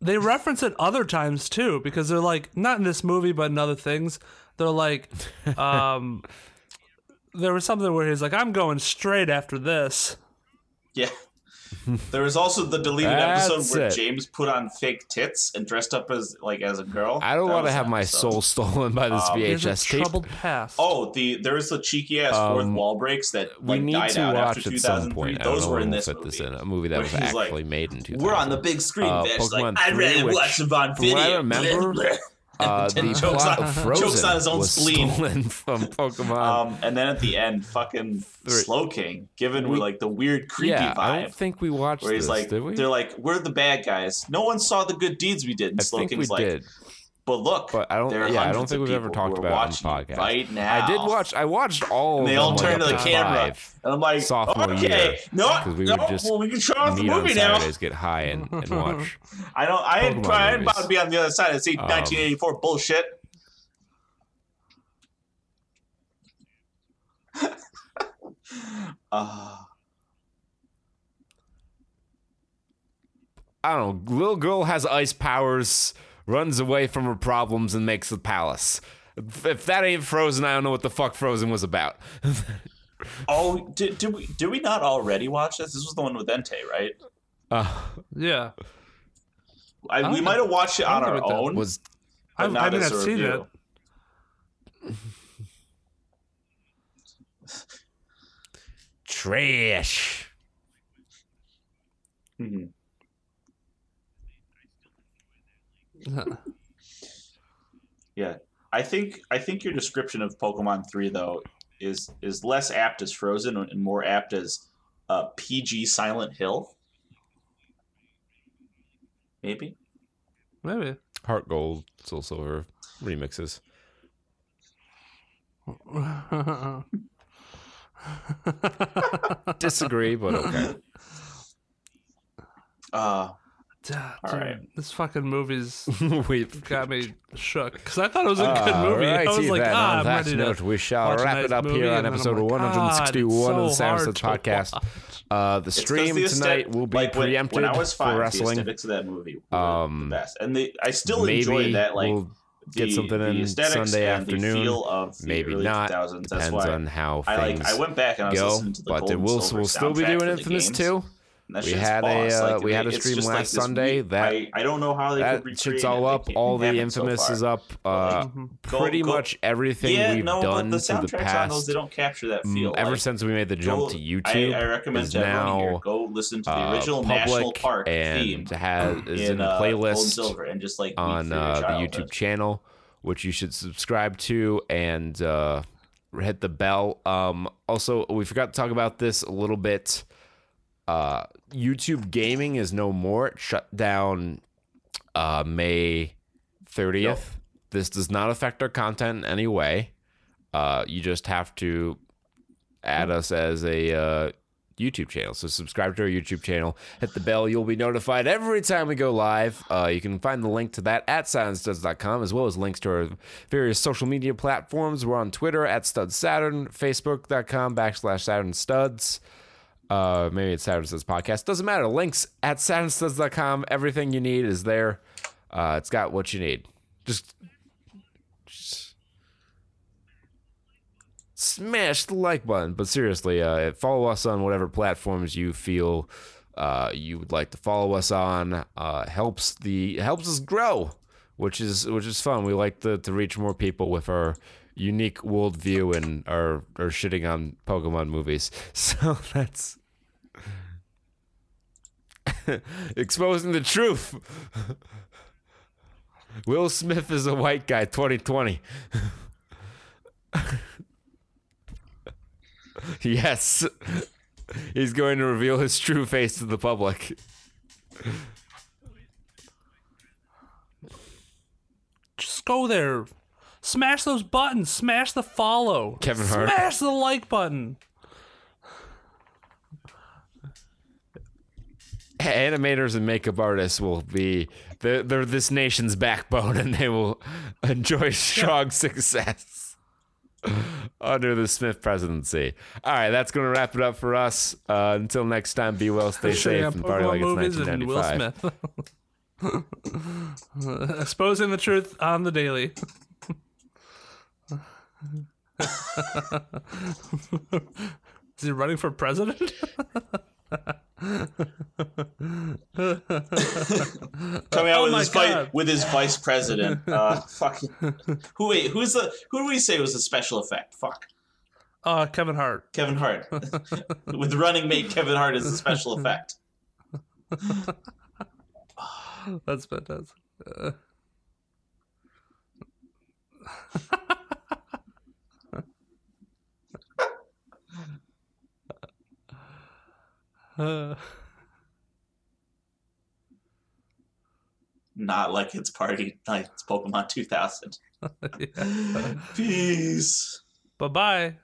They reference it other times too, because they're like, not in this movie, but in other things. They're like, <laughs> um, there was something where he's like, I'm going straight after this. yeah. There was also the deleted episode where it. James put on fake tits and dressed up as like as a girl. I don't want to have an my soul <laughs> stolen by this Um, There's a VHS tape. troubled past. Oh, the there's the cheeky ass fourth Um, wall breaks that we need died to out watch at some 2003. point. I don't Those know were when in this fit movie. this in a movie that was he's like, actually made in 2000. We're on the big screen, Uh. Pokemon like, I'd rather which, watch them on from what I video. remember, <laughs> Uh, <laughs> the chokes plot on- of <laughs> chokes Frozen on his own was spleen. stolen <laughs> from Pokemon. Um, and then at the end, fucking Slowking, given We- like the weird creepy yeah, I don't think we watched where he's this, like, did we? they're like, we're the bad guys. No one saw the good deeds we did. And I Slow think we like, did, but look, but I don't. Yeah, I don't think we've ever talked about it on the podcast. right now. I did watch. I watched all. And they all like, turn to the camera, and I'm like, sophomore okay, year, no, we no, would just well, we can show off the movie now. Saturdays, get high, and, and <laughs> watch. I don't. I ain't, Pokemon I ain't about to be on the other side and see Um, 1984 bullshit. uh, <laughs> I don't know. Little girl has ice powers, runs away from her problems, and makes a palace. If, if that ain't Frozen, I don't know what the fuck Frozen was about. <laughs> oh, did, did we did we not already watch this? This was the one with Entei, right? uh, Yeah. I, don't we might have watched it I on don't our think own, was I've, I mean, I've seen review. it. trash. Mhm. <laughs> Yeah, I think I think your description of Pokemon Three though is is less apt as Frozen and more apt as uh, PG Silent Hill. Maybe. Maybe. Heart Gold, Soul Silver remixes. <laughs> Disagree, but okay. Uh, Dude, All right. This fucking movie's <laughs> We've got me shook because I thought it was a good movie. I was like, then, ah, on I'm that ready note, to. we shall wrap it up here on and then I'm episode like, God, 161 of the it's so Sounds hard of to Podcast. Uh, the stream the tonight will be like, when- preempted when, I was for five, the wrestling. aesthetics of that movie were Um, the best, and they, I still Maybe enjoy that. Like we'll get something the in aesthetics Sunday and the afternoon. feel of the Maybe early not. 2000s. That's Depends why on how I like. things I went back and I was go. listening to the But Gold we'll we'll still be doing Infamous too. We had a, uh, Like, we they- had a stream just like last Sunday weird- that- I, I don't know how they That could shit's all up. All the haven't so Infamous is up. Uh. Go- pretty go- much everything yeah, we've no, done but the to the soundtracks on those they don't capture that feel. ever like, since we made the jump go- to YouTube, I, I recommend is everyone here go listen to the uh, original National public Park theme and has <clears throat> is in, in a uh, playlist Silver and just like on uh, the. YouTube channel, which you should subscribe to and uh, hit the bell. Um, also, we forgot to talk about this a little bit. Uh, YouTube Gaming is no more. It shut down uh, May 30th. This does not affect our content in any way. Uh, you just have to add us as a uh, YouTube channel. So subscribe to our YouTube channel, hit the bell. You'll be notified every time we go live. Uh, you can find the link to that at saturnstuds.com as well as links to our various social media platforms. We're on Twitter at StudSaturn, Facebook.com backslash Saturn Studs. Uh, maybe it's Saturn Studs Podcast. Doesn't matter. Links at SaturnStuds.com. Everything you need is there. Uh, it's got what you need. Just, just smash the like button. But seriously, uh, follow us on whatever platforms you feel uh, you would like to follow us on. Uh, helps the helps us grow, which is which is fun. We like to, to reach more people with our unique worldview and our our shitting on Pokemon movies. <laughs> So that's <laughs> exposing the truth. <laughs> Will Smith is a white guy 2020. <laughs> yes. He's going to reveal his true face to the public. Just go there. Smash those buttons. Smash the follow. Kevin Hart. Smash the like button. Animators and makeup artists will be they're, they're this nation's backbone and they will enjoy strong success under the Smith presidency. All right, that's going to wrap it up for us. Uh, until next time, be well, stay safe, on and party like it's movies and Will 1995. Smith. <laughs> Exposing the truth on the daily. <laughs> Is he running for president? <laughs> coming out Oh with his God. fight with his vice president. <laughs> Uh, fucking who? Wait, who's the? Who do we say was a special effect? Fuck, Uh, Kevin Hart. Kevin Hart <laughs> with running mate Kevin Hart as a special <laughs> effect. That's fantastic. Uh, uh, <laughs> Not like it's party like it's Pokemon 2000. <laughs> Peace. Bye bye.